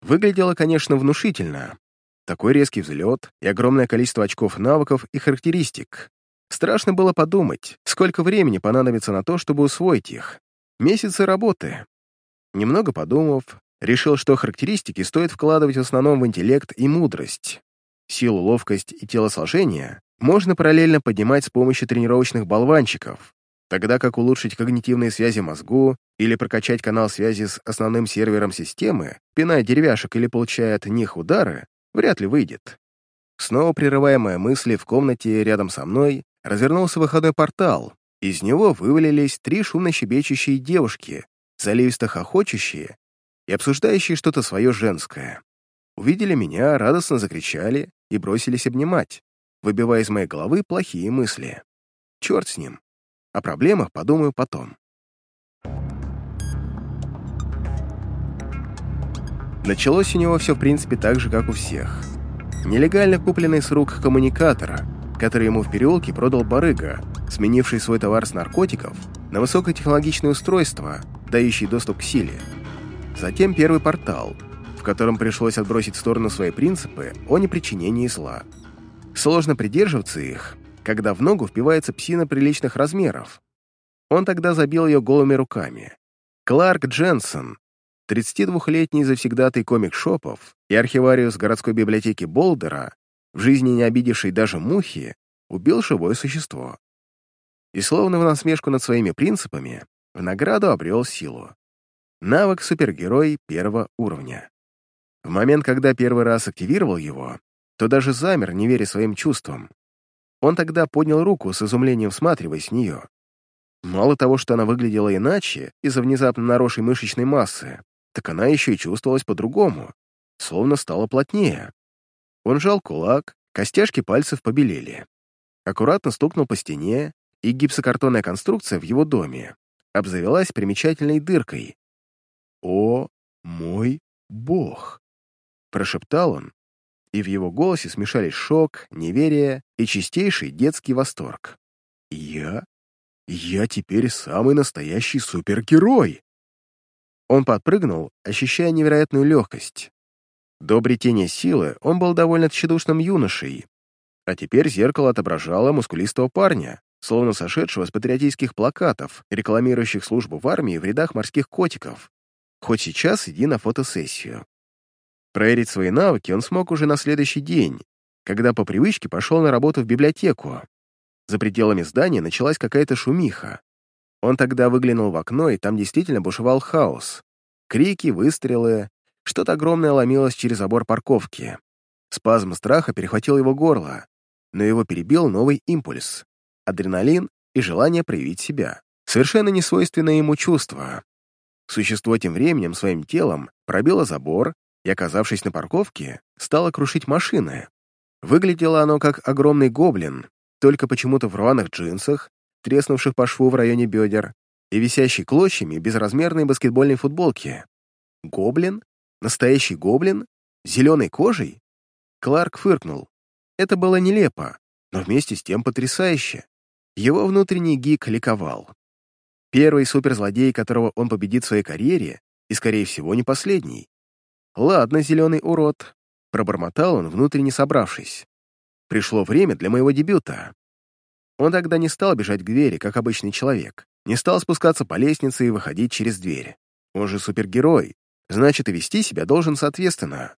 Выглядело, конечно, внушительно. Такой резкий взлет и огромное количество очков навыков и характеристик. Страшно было подумать, сколько времени понадобится на то, чтобы усвоить их. Месяцы работы. Немного подумав, решил, что характеристики стоит вкладывать в основном в интеллект и мудрость. Силу, ловкость и телосложение можно параллельно поднимать с помощью тренировочных болванчиков, тогда как улучшить когнитивные связи мозгу или прокачать канал связи с основным сервером системы, пиная деревяшек или получая от них удары, вряд ли выйдет. Снова прерывая мои мысли, в комнате рядом со мной развернулся выходной портал, из него вывалились три шумно щебечущие девушки, заливисто хохочущие и обсуждающие что-то свое женское. Увидели меня, радостно закричали и бросились обнимать, выбивая из моей головы плохие мысли. Черт с ним. О проблемах подумаю потом. Началось у него все в принципе так же, как у всех. Нелегально купленный с рук коммуникатора, который ему в переулке продал барыга, сменивший свой товар с наркотиков на высокотехнологичное устройство, дающее доступ к силе. Затем первый портал, в котором пришлось отбросить в сторону свои принципы о непричинении зла. Сложно придерживаться их, когда в ногу впивается псина приличных размеров. Он тогда забил ее голыми руками. Кларк Дженсон, 32-летний завсегдатый комик-шопов и архивариус городской библиотеки Болдера, в жизни не обидевший даже мухи, убил живое существо. И словно в насмешку над своими принципами, в награду обрел силу. Навык супергерой первого уровня. В момент, когда первый раз активировал его, то даже замер, не веря своим чувствам. Он тогда поднял руку с изумлением всматриваясь в нее. Мало того, что она выглядела иначе из-за внезапно наросшей мышечной массы, так она еще и чувствовалась по-другому, словно стала плотнее. Он жал кулак, костяшки пальцев побелели. Аккуратно стукнул по стене, и гипсокартонная конструкция в его доме обзавелась примечательной дыркой. «О, мой бог!» — прошептал он, и в его голосе смешались шок, неверие и чистейший детский восторг. «Я? Я теперь самый настоящий супергерой!» Он подпрыгнул, ощущая невероятную легкость. До обретения силы он был довольно тщедушным юношей, а теперь зеркало отображало мускулистого парня, словно сошедшего с патриотических плакатов, рекламирующих службу в армии в рядах морских котиков. Хоть сейчас иди на фотосессию. Проверить свои навыки он смог уже на следующий день, когда по привычке пошел на работу в библиотеку. За пределами здания началась какая-то шумиха. Он тогда выглянул в окно, и там действительно бушевал хаос. Крики, выстрелы, что-то огромное ломилось через забор парковки. Спазм страха перехватил его горло, но его перебил новый импульс — адреналин и желание проявить себя. Совершенно несвойственное ему чувство. Существо тем временем своим телом пробило забор и, оказавшись на парковке, стало крушить машины. Выглядело оно как огромный гоблин, только почему-то в рваных джинсах треснувших по шву в районе бедер, и висящей клочьями безразмерной баскетбольной футболки. Гоблин? Настоящий гоблин? Зеленой кожей? Кларк фыркнул. Это было нелепо, но вместе с тем потрясающе. Его внутренний гик ликовал. Первый суперзлодей, которого он победит в своей карьере, и, скорее всего, не последний. «Ладно, зеленый урод», — пробормотал он, внутренне собравшись. «Пришло время для моего дебюта. Он тогда не стал бежать к двери, как обычный человек, не стал спускаться по лестнице и выходить через дверь. Он же супергерой, значит, и вести себя должен соответственно.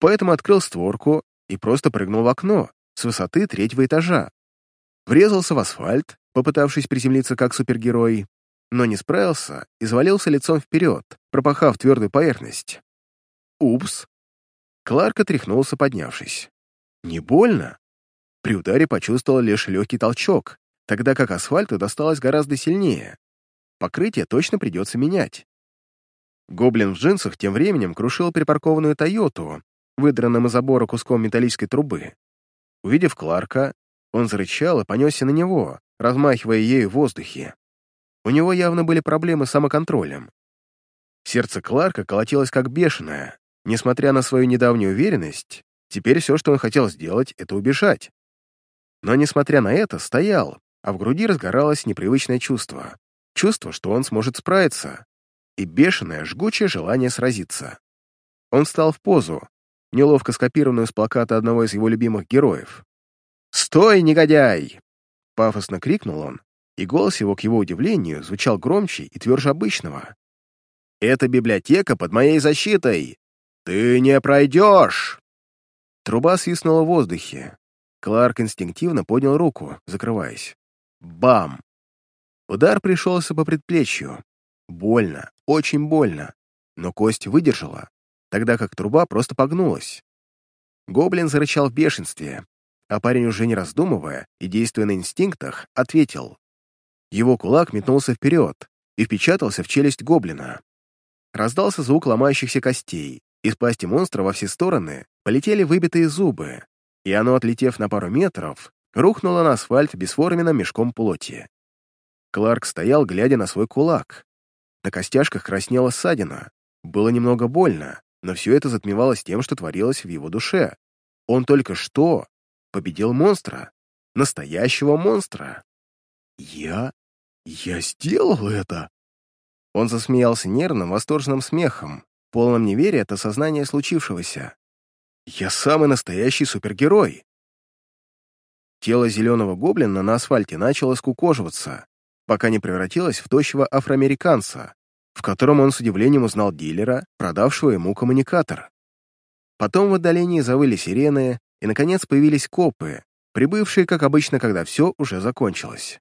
Поэтому открыл створку и просто прыгнул в окно с высоты третьего этажа. Врезался в асфальт, попытавшись приземлиться как супергерой, но не справился и завалился лицом вперед, пропахав твердую поверхность. Упс. Кларк отряхнулся, поднявшись. Не больно? При ударе почувствовал лишь легкий толчок, тогда как асфальту досталось гораздо сильнее. Покрытие точно придется менять. Гоблин в джинсах тем временем крушил припаркованную «Тойоту», выдранным из забора куском металлической трубы. Увидев Кларка, он зарычал и понесся на него, размахивая ею в воздухе. У него явно были проблемы с самоконтролем. Сердце Кларка колотилось как бешеное. Несмотря на свою недавнюю уверенность, теперь все, что он хотел сделать, это убежать. Но, несмотря на это, стоял, а в груди разгоралось непривычное чувство. Чувство, что он сможет справиться, и бешеное, жгучее желание сразиться. Он встал в позу, неловко скопированную с плаката одного из его любимых героев. «Стой, негодяй!» Пафосно крикнул он, и голос его, к его удивлению, звучал громче и тверже обычного. «Это библиотека под моей защитой! Ты не пройдешь!» Труба свистнула в воздухе, Кларк инстинктивно поднял руку, закрываясь. Бам! Удар пришелся по предплечью. Больно, очень больно, но кость выдержала, тогда как труба просто погнулась. Гоблин зарычал в бешенстве, а парень, уже не раздумывая и действуя на инстинктах, ответил. Его кулак метнулся вперед и впечатался в челюсть гоблина. Раздался звук ломающихся костей, из пасти монстра во все стороны полетели выбитые зубы, и оно, отлетев на пару метров, рухнуло на асфальт бесформенным мешком плоти. Кларк стоял, глядя на свой кулак. На костяшках краснела ссадина. Было немного больно, но все это затмевалось тем, что творилось в его душе. Он только что победил монстра. Настоящего монстра. Я... я сделал это? Он засмеялся нервным, восторженным смехом, полным неверия от осознания случившегося. Я самый настоящий супергерой. Тело зеленого гоблина на асфальте начало скукоживаться, пока не превратилось в тощего афроамериканца, в котором он с удивлением узнал дилера, продавшего ему коммуникатор. Потом в отдалении завыли сирены, и, наконец, появились копы, прибывшие, как обычно, когда все уже закончилось.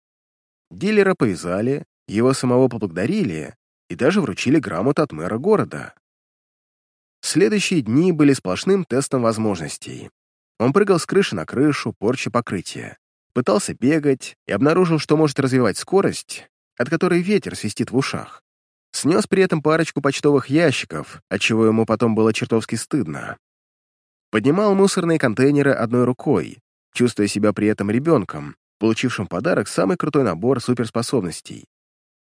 Дилера повязали, его самого поблагодарили и даже вручили грамоту от мэра города. Следующие дни были сплошным тестом возможностей. Он прыгал с крыши на крышу, порча покрытия. Пытался бегать и обнаружил, что может развивать скорость, от которой ветер свистит в ушах. Снес при этом парочку почтовых ящиков, отчего ему потом было чертовски стыдно. Поднимал мусорные контейнеры одной рукой, чувствуя себя при этом ребенком, получившим подарок самый крутой набор суперспособностей.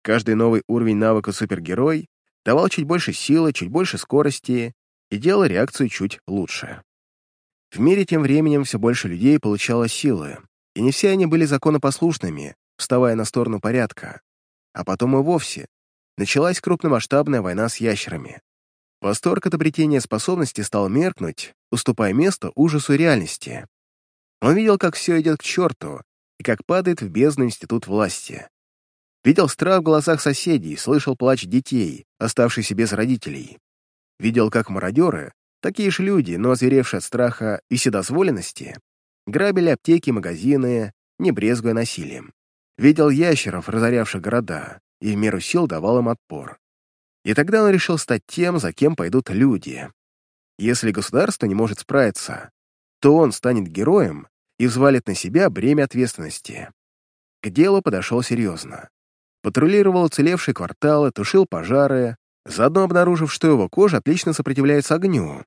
Каждый новый уровень навыка супергерой давал чуть больше силы, чуть больше скорости и делал реакцию чуть лучше. В мире тем временем все больше людей получало силы, и не все они были законопослушными, вставая на сторону порядка. А потом и вовсе началась крупномасштабная война с ящерами. Восторг от обретения способности стал меркнуть, уступая место ужасу реальности. Он видел, как все идет к черту, и как падает в бездну институт власти. Видел страх в глазах соседей, слышал плач детей, оставшихся без родителей. Видел, как мародеры Такие же люди, но озверевшие от страха и вседозволенности, грабили аптеки и магазины, не брезгуя насилием. Видел ящеров, разорявших города, и в меру сил давал им отпор. И тогда он решил стать тем, за кем пойдут люди. Если государство не может справиться, то он станет героем и взвалит на себя бремя ответственности. К делу подошел серьезно. Патрулировал уцелевшие кварталы, тушил пожары, заодно обнаружив, что его кожа отлично сопротивляется огню,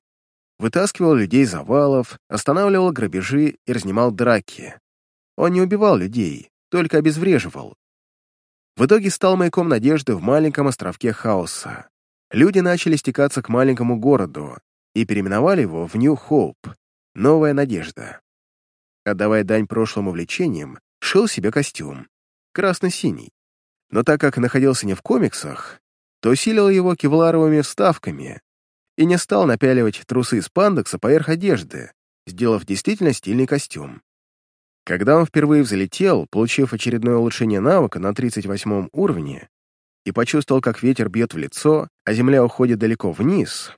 вытаскивал людей из завалов, останавливал грабежи и разнимал драки. Он не убивал людей, только обезвреживал. В итоге стал маяком надежды в маленьком островке хаоса. Люди начали стекаться к маленькому городу и переименовали его в Нью-Хоуп — Новая Надежда. Отдавая дань прошлым увлечениям, шил себе костюм, красно-синий. Но так как находился не в комиксах, то усилил его кевларовыми вставками, и не стал напяливать трусы из пандекса поверх одежды, сделав действительно стильный костюм. Когда он впервые взлетел, получив очередное улучшение навыка на 38 уровне, и почувствовал, как ветер бьет в лицо, а земля уходит далеко вниз,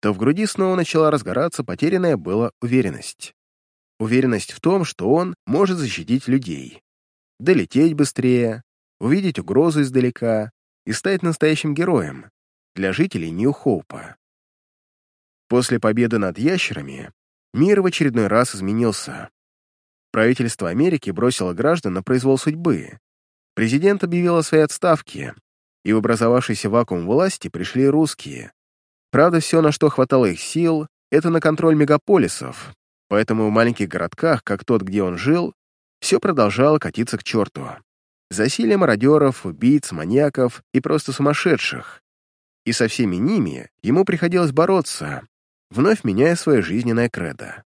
то в груди снова начала разгораться потерянная была уверенность. Уверенность в том, что он может защитить людей, долететь быстрее, увидеть угрозу издалека и стать настоящим героем для жителей Нью-Хоупа. После победы над ящерами мир в очередной раз изменился. Правительство Америки бросило граждан на произвол судьбы. Президент объявил о своей отставке, и в образовавшийся вакуум власти пришли русские. Правда, все, на что хватало их сил, это на контроль мегаполисов, поэтому в маленьких городках, как тот, где он жил, все продолжало катиться к черту. Засилие мародеров, убийц, маньяков и просто сумасшедших. И со всеми ними ему приходилось бороться, вновь меняя свое жизненное кредо.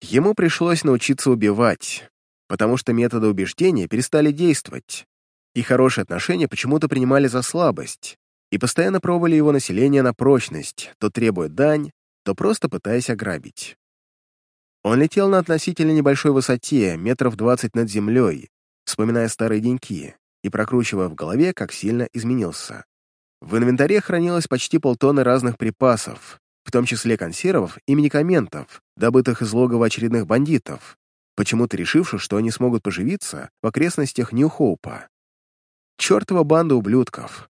Ему пришлось научиться убивать, потому что методы убеждения перестали действовать, и хорошие отношения почему-то принимали за слабость, и постоянно пробовали его население на прочность, то требуя дань, то просто пытаясь ограбить. Он летел на относительно небольшой высоте, метров 20 над землей, вспоминая старые деньки и прокручивая в голове, как сильно изменился. В инвентаре хранилось почти полтонны разных припасов, в том числе консервов и медикаментов, добытых из логова очередных бандитов, почему-то решивших, что они смогут поживиться в окрестностях Нью-Хоупа. Чёртова банда ублюдков.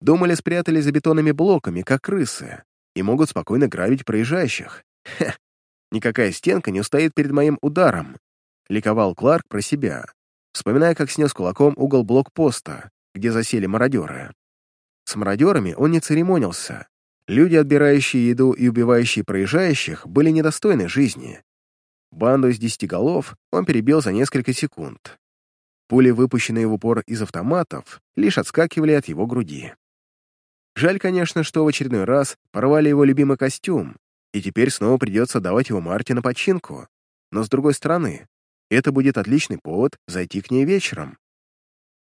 Думали, спрятались за бетонными блоками, как крысы, и могут спокойно грабить проезжающих. Хе, никакая стенка не устоит перед моим ударом, ликовал Кларк про себя, вспоминая, как снес кулаком угол блокпоста, где засели мародеры. С мародерами он не церемонился, Люди, отбирающие еду и убивающие проезжающих, были недостойны жизни. Банду из десяти голов он перебил за несколько секунд. Пули, выпущенные в упор из автоматов, лишь отскакивали от его груди. Жаль, конечно, что в очередной раз порвали его любимый костюм, и теперь снова придется давать его Марте на починку. Но с другой стороны, это будет отличный повод зайти к ней вечером.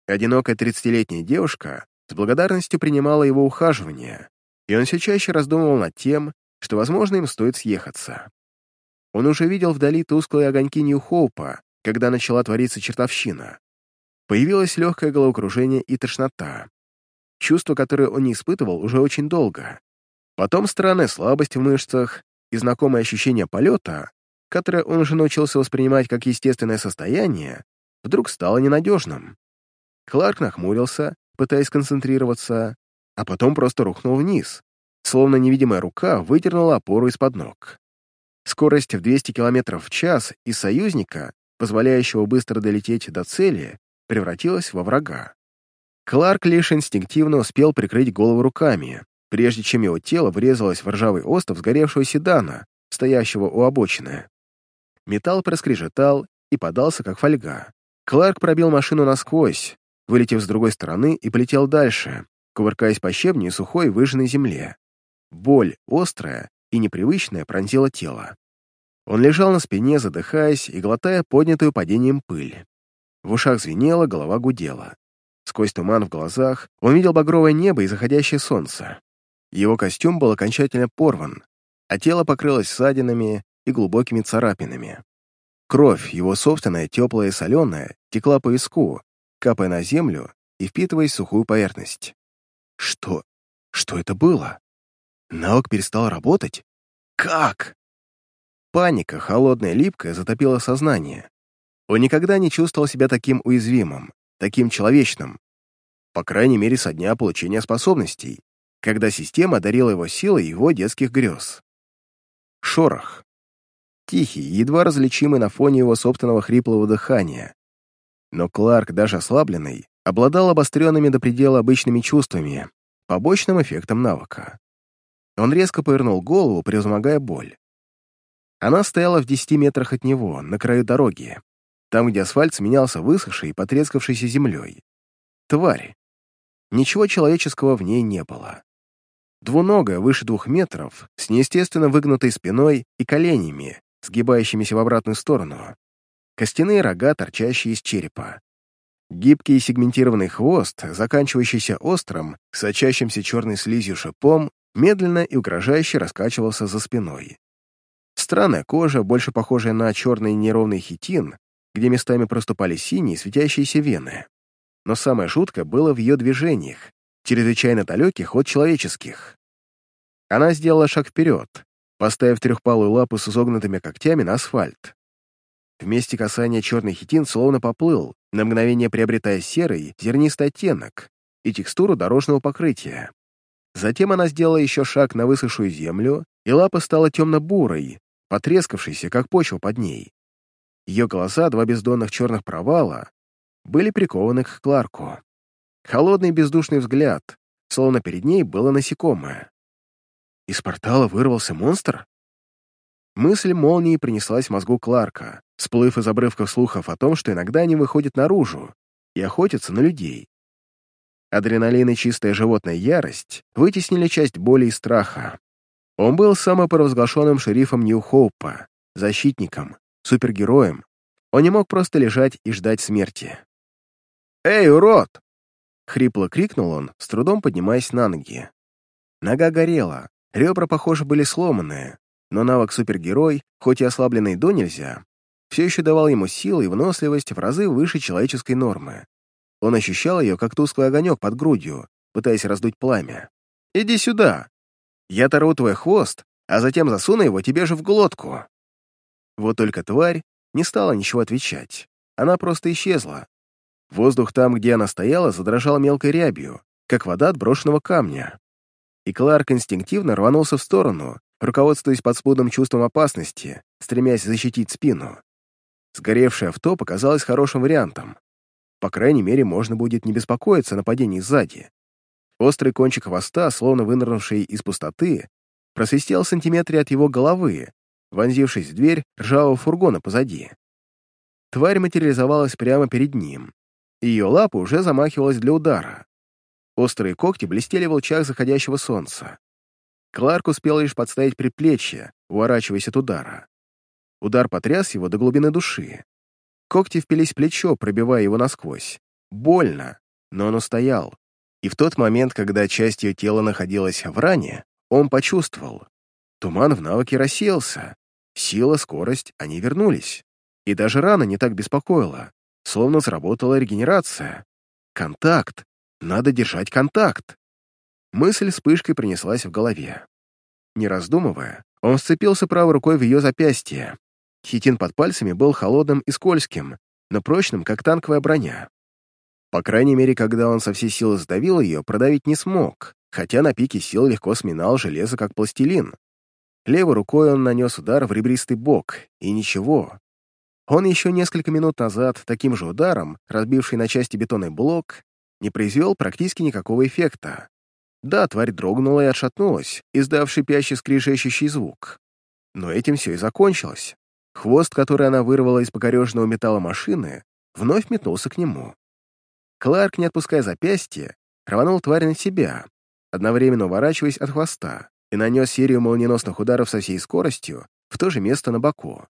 Одинокая 30-летняя девушка с благодарностью принимала его ухаживание, и он все чаще раздумывал над тем, что, возможно, им стоит съехаться. Он уже видел вдали тусклые огоньки Нью-Хоупа, когда начала твориться чертовщина. Появилось легкое головокружение и тошнота. Чувство, которое он не испытывал уже очень долго. Потом странная слабость в мышцах и знакомое ощущение полета, которое он уже научился воспринимать как естественное состояние, вдруг стало ненадежным. Кларк нахмурился, пытаясь концентрироваться, а потом просто рухнул вниз, словно невидимая рука выдернула опору из-под ног. Скорость в 200 км в час из союзника, позволяющего быстро долететь до цели, превратилась во врага. Кларк лишь инстинктивно успел прикрыть голову руками, прежде чем его тело врезалось в ржавый остов сгоревшего седана, стоящего у обочины. Металл проскрежетал и подался, как фольга. Кларк пробил машину насквозь, вылетев с другой стороны и полетел дальше, кувыркаясь по щебню и сухой выжженной земле. Боль, острая и непривычная, пронзила тело. Он лежал на спине, задыхаясь и глотая поднятую падением пыль. В ушах звенело, голова гудела. Сквозь туман в глазах он видел багровое небо и заходящее солнце. Его костюм был окончательно порван, а тело покрылось ссадинами и глубокими царапинами. Кровь, его собственная, теплая и соленая, текла по виску, капая на землю и впитываясь в сухую поверхность. Что? Что это было? Навык перестал работать? Как? Паника, холодная, липкая, затопила сознание. Он никогда не чувствовал себя таким уязвимым, таким человечным. По крайней мере, со дня получения способностей, когда система одарила его силой его детских грез. Шорох. Тихий, едва различимый на фоне его собственного хриплого дыхания. Но Кларк, даже ослабленный, обладал обостренными до предела обычными чувствами, побочным эффектом навыка. Он резко повернул голову, превозмогая боль. Она стояла в десяти метрах от него, на краю дороги, там, где асфальт сменялся высохшей и потрескавшейся землей. Тварь. Ничего человеческого в ней не было. Двуногая, выше двух метров, с неестественно выгнутой спиной и коленями, сгибающимися в обратную сторону. Костяные рога, торчащие из черепа. Гибкий сегментированный хвост, заканчивающийся острым, сочащимся черной слизью шипом, медленно и угрожающе раскачивался за спиной. Странная кожа, больше похожая на черный неровный хитин, где местами проступали синие светящиеся вены. Но самое жуткое было в ее движениях, чрезвычайно далеких от человеческих. Она сделала шаг вперед, поставив трехпалую лапу с изогнутыми когтями на асфальт. Вместе касания черный хитин словно поплыл, на мгновение приобретая серый, зернистый оттенок и текстуру дорожного покрытия. Затем она сделала еще шаг на высохшую землю, и лапа стала темно-бурой, потрескавшейся, как почва под ней. Ее глаза, два бездонных черных провала, были прикованы к Кларку. Холодный бездушный взгляд, словно перед ней было насекомое. Из портала вырвался монстр? Мысль молнии принеслась в мозгу Кларка, всплыв из обрывков слухов о том, что иногда они выходят наружу и охотятся на людей. Адреналин и чистая животная ярость вытеснили часть боли и страха. Он был самопровозглашенным шерифом Нью-Хоупа, защитником, супергероем, он не мог просто лежать и ждать смерти. «Эй, урод!» — хрипло крикнул он, с трудом поднимаясь на ноги. Нога горела, ребра, похоже, были сломанные, но навык супергерой, хоть и ослабленный до нельзя, все еще давал ему силы и выносливость в разы выше человеческой нормы. Он ощущал ее, как тусклый огонек под грудью, пытаясь раздуть пламя. «Иди сюда! Я торву твой хвост, а затем засуну его тебе же в глотку!» Вот только тварь не стала ничего отвечать. Она просто исчезла. Воздух там, где она стояла, задрожал мелкой рябью, как вода от брошенного камня. И Кларк инстинктивно рванулся в сторону, руководствуясь подспудным чувством опасности, стремясь защитить спину. Сгоревшее авто показалось хорошим вариантом. По крайней мере, можно будет не беспокоиться о нападении сзади. Острый кончик хвоста, словно вынырнувший из пустоты, просвистел в сантиметре от его головы, вонзившись в дверь ржавого фургона позади. Тварь материализовалась прямо перед ним. Ее лапа уже замахивалась для удара. Острые когти блестели в лучах заходящего солнца. Кларк успел лишь подставить предплечье, уворачиваясь от удара. Удар потряс его до глубины души. Когти впились в плечо, пробивая его насквозь. Больно, но он устоял. И в тот момент, когда часть ее тела находилась в ране, он почувствовал. Туман в навыке рассеялся. Сила, скорость, они вернулись. И даже рана не так беспокоила, словно сработала регенерация. Контакт. Надо держать контакт. Мысль вспышкой принеслась в голове. Не раздумывая, он сцепился правой рукой в ее запястье. Хитин под пальцами был холодным и скользким, но прочным, как танковая броня. По крайней мере, когда он со всей силы сдавил ее, продавить не смог, хотя на пике сил легко сминал железо, как пластилин. Левой рукой он нанес удар в ребристый бок, и ничего, он еще несколько минут назад таким же ударом, разбивший на части бетонный блок, не произвел практически никакого эффекта. Да, тварь дрогнула и отшатнулась, издав шипящий скрижащий звук. Но этим все и закончилось. Хвост, который она вырвала из покореженного металла машины, вновь метнулся к нему. Кларк, не отпуская запястье, рванул тварь на себя, одновременно уворачиваясь от хвоста, и нанес серию молниеносных ударов со всей скоростью в то же место на боку.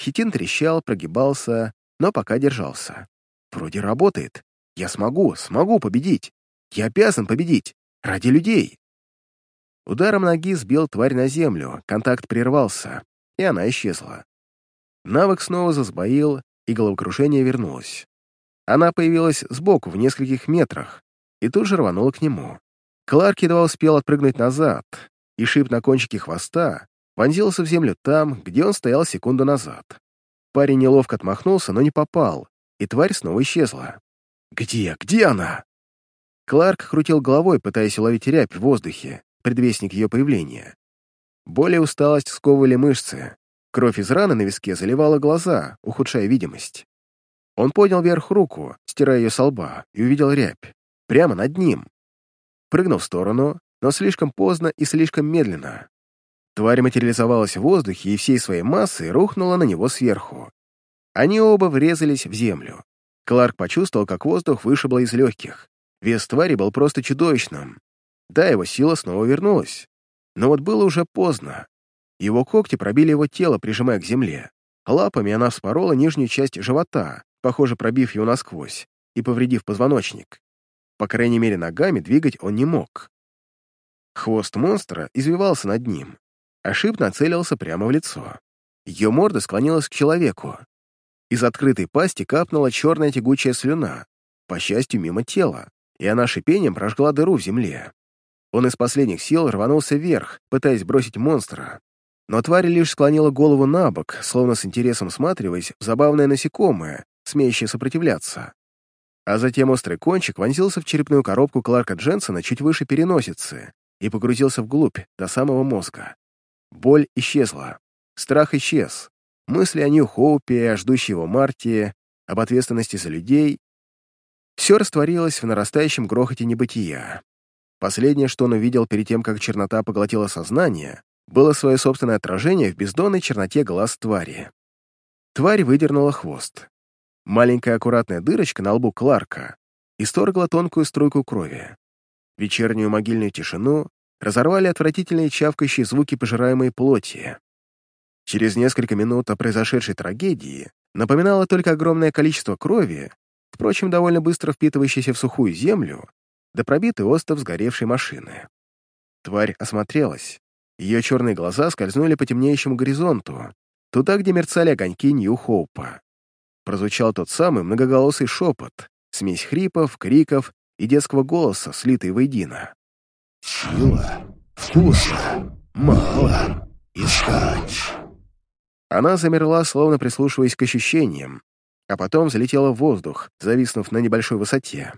Хитин трещал, прогибался, но пока держался. Вроде работает. Я смогу, смогу победить. Я обязан победить. Ради людей. Ударом ноги сбил тварь на землю, контакт прервался, и она исчезла. Навык снова засбоил, и головокружение вернулось. Она появилась сбоку, в нескольких метрах, и тут же рванула к нему. Кларк едва успел отпрыгнуть назад, и шип на кончике хвоста вонзился в землю там, где он стоял секунду назад. Парень неловко отмахнулся, но не попал, и тварь снова исчезла. «Где? Где она?» Кларк крутил головой, пытаясь уловить рябь в воздухе, предвестник ее появления. Боль и усталость сковывали мышцы. Кровь из раны на виске заливала глаза, ухудшая видимость. Он поднял вверх руку, стирая ее со лба, и увидел рябь. Прямо над ним. Прыгнул в сторону, но слишком поздно и слишком медленно. Тварь материализовалась в воздухе и всей своей массой рухнула на него сверху. Они оба врезались в землю. Кларк почувствовал, как воздух вышибло из легких. Вес твари был просто чудовищным. Да, его сила снова вернулась. Но вот было уже поздно. Его когти пробили его тело, прижимая к земле. Лапами она вспорола нижнюю часть живота, похоже, пробив его насквозь и повредив позвоночник. По крайней мере, ногами двигать он не мог. Хвост монстра извивался над ним, Ошиб нацелился прямо в лицо. Ее морда склонилась к человеку. Из открытой пасти капнула черная тягучая слюна, по счастью, мимо тела, и она шипением прожгла дыру в земле. Он из последних сил рванулся вверх, пытаясь бросить монстра. Но тварь лишь склонила голову на бок, словно с интересом всматриваясь в забавное насекомое, смеющее сопротивляться. А затем острый кончик вонзился в черепную коробку Кларка Дженсона чуть выше переносицы и погрузился вглубь, до самого мозга. Боль исчезла. Страх исчез. Мысли о Нью-Хоупе, о ждущей его Марте, об ответственности за людей. Все растворилось в нарастающем грохоте небытия. Последнее, что он увидел перед тем, как чернота поглотила сознание, было свое собственное отражение в бездонной черноте глаз твари. Тварь выдернула хвост. Маленькая аккуратная дырочка на лбу Кларка исторгла тонкую струйку крови. Вечернюю могильную тишину разорвали отвратительные чавкающие звуки пожираемой плоти. Через несколько минут о произошедшей трагедии напоминало только огромное количество крови, впрочем, довольно быстро впитывающейся в сухую землю, да пробитый остов сгоревшей машины. Тварь осмотрелась. Ее черные глаза скользнули по темнеющему горизонту, туда, где мерцали огоньки Нью-Хоупа. Прозвучал тот самый многоголосый шепот, смесь хрипов, криков и детского голоса, слитый воедино. Сила, вкусно, мало, искать. Она замерла, словно прислушиваясь к ощущениям, а потом взлетела в воздух, зависнув на небольшой высоте.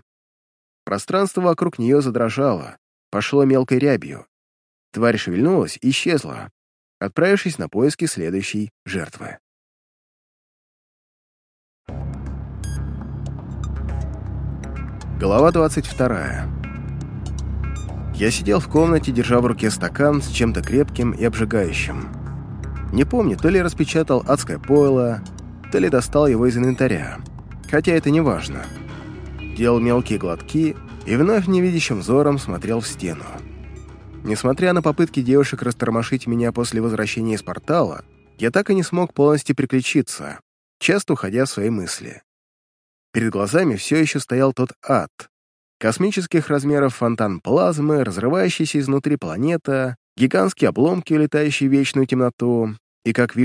Пространство вокруг нее задрожало, пошло мелкой рябью. Тварь шевельнулась и исчезла, отправившись на поиски следующей жертвы. Глава двадцать вторая. Я сидел в комнате, держа в руке стакан с чем-то крепким и обжигающим. Не помню, то ли распечатал адское пойло, то ли достал его из инвентаря. Хотя это не важно. Делал мелкие глотки и вновь невидящим взором смотрел в стену. Несмотря на попытки девушек растормошить меня после возвращения из портала, я так и не смог полностью приключиться, часто уходя в свои мысли. Перед глазами все еще стоял тот ад. Космических размеров фонтан плазмы, разрывающийся изнутри планета, гигантские обломки, улетающие в вечную темноту, и как вишь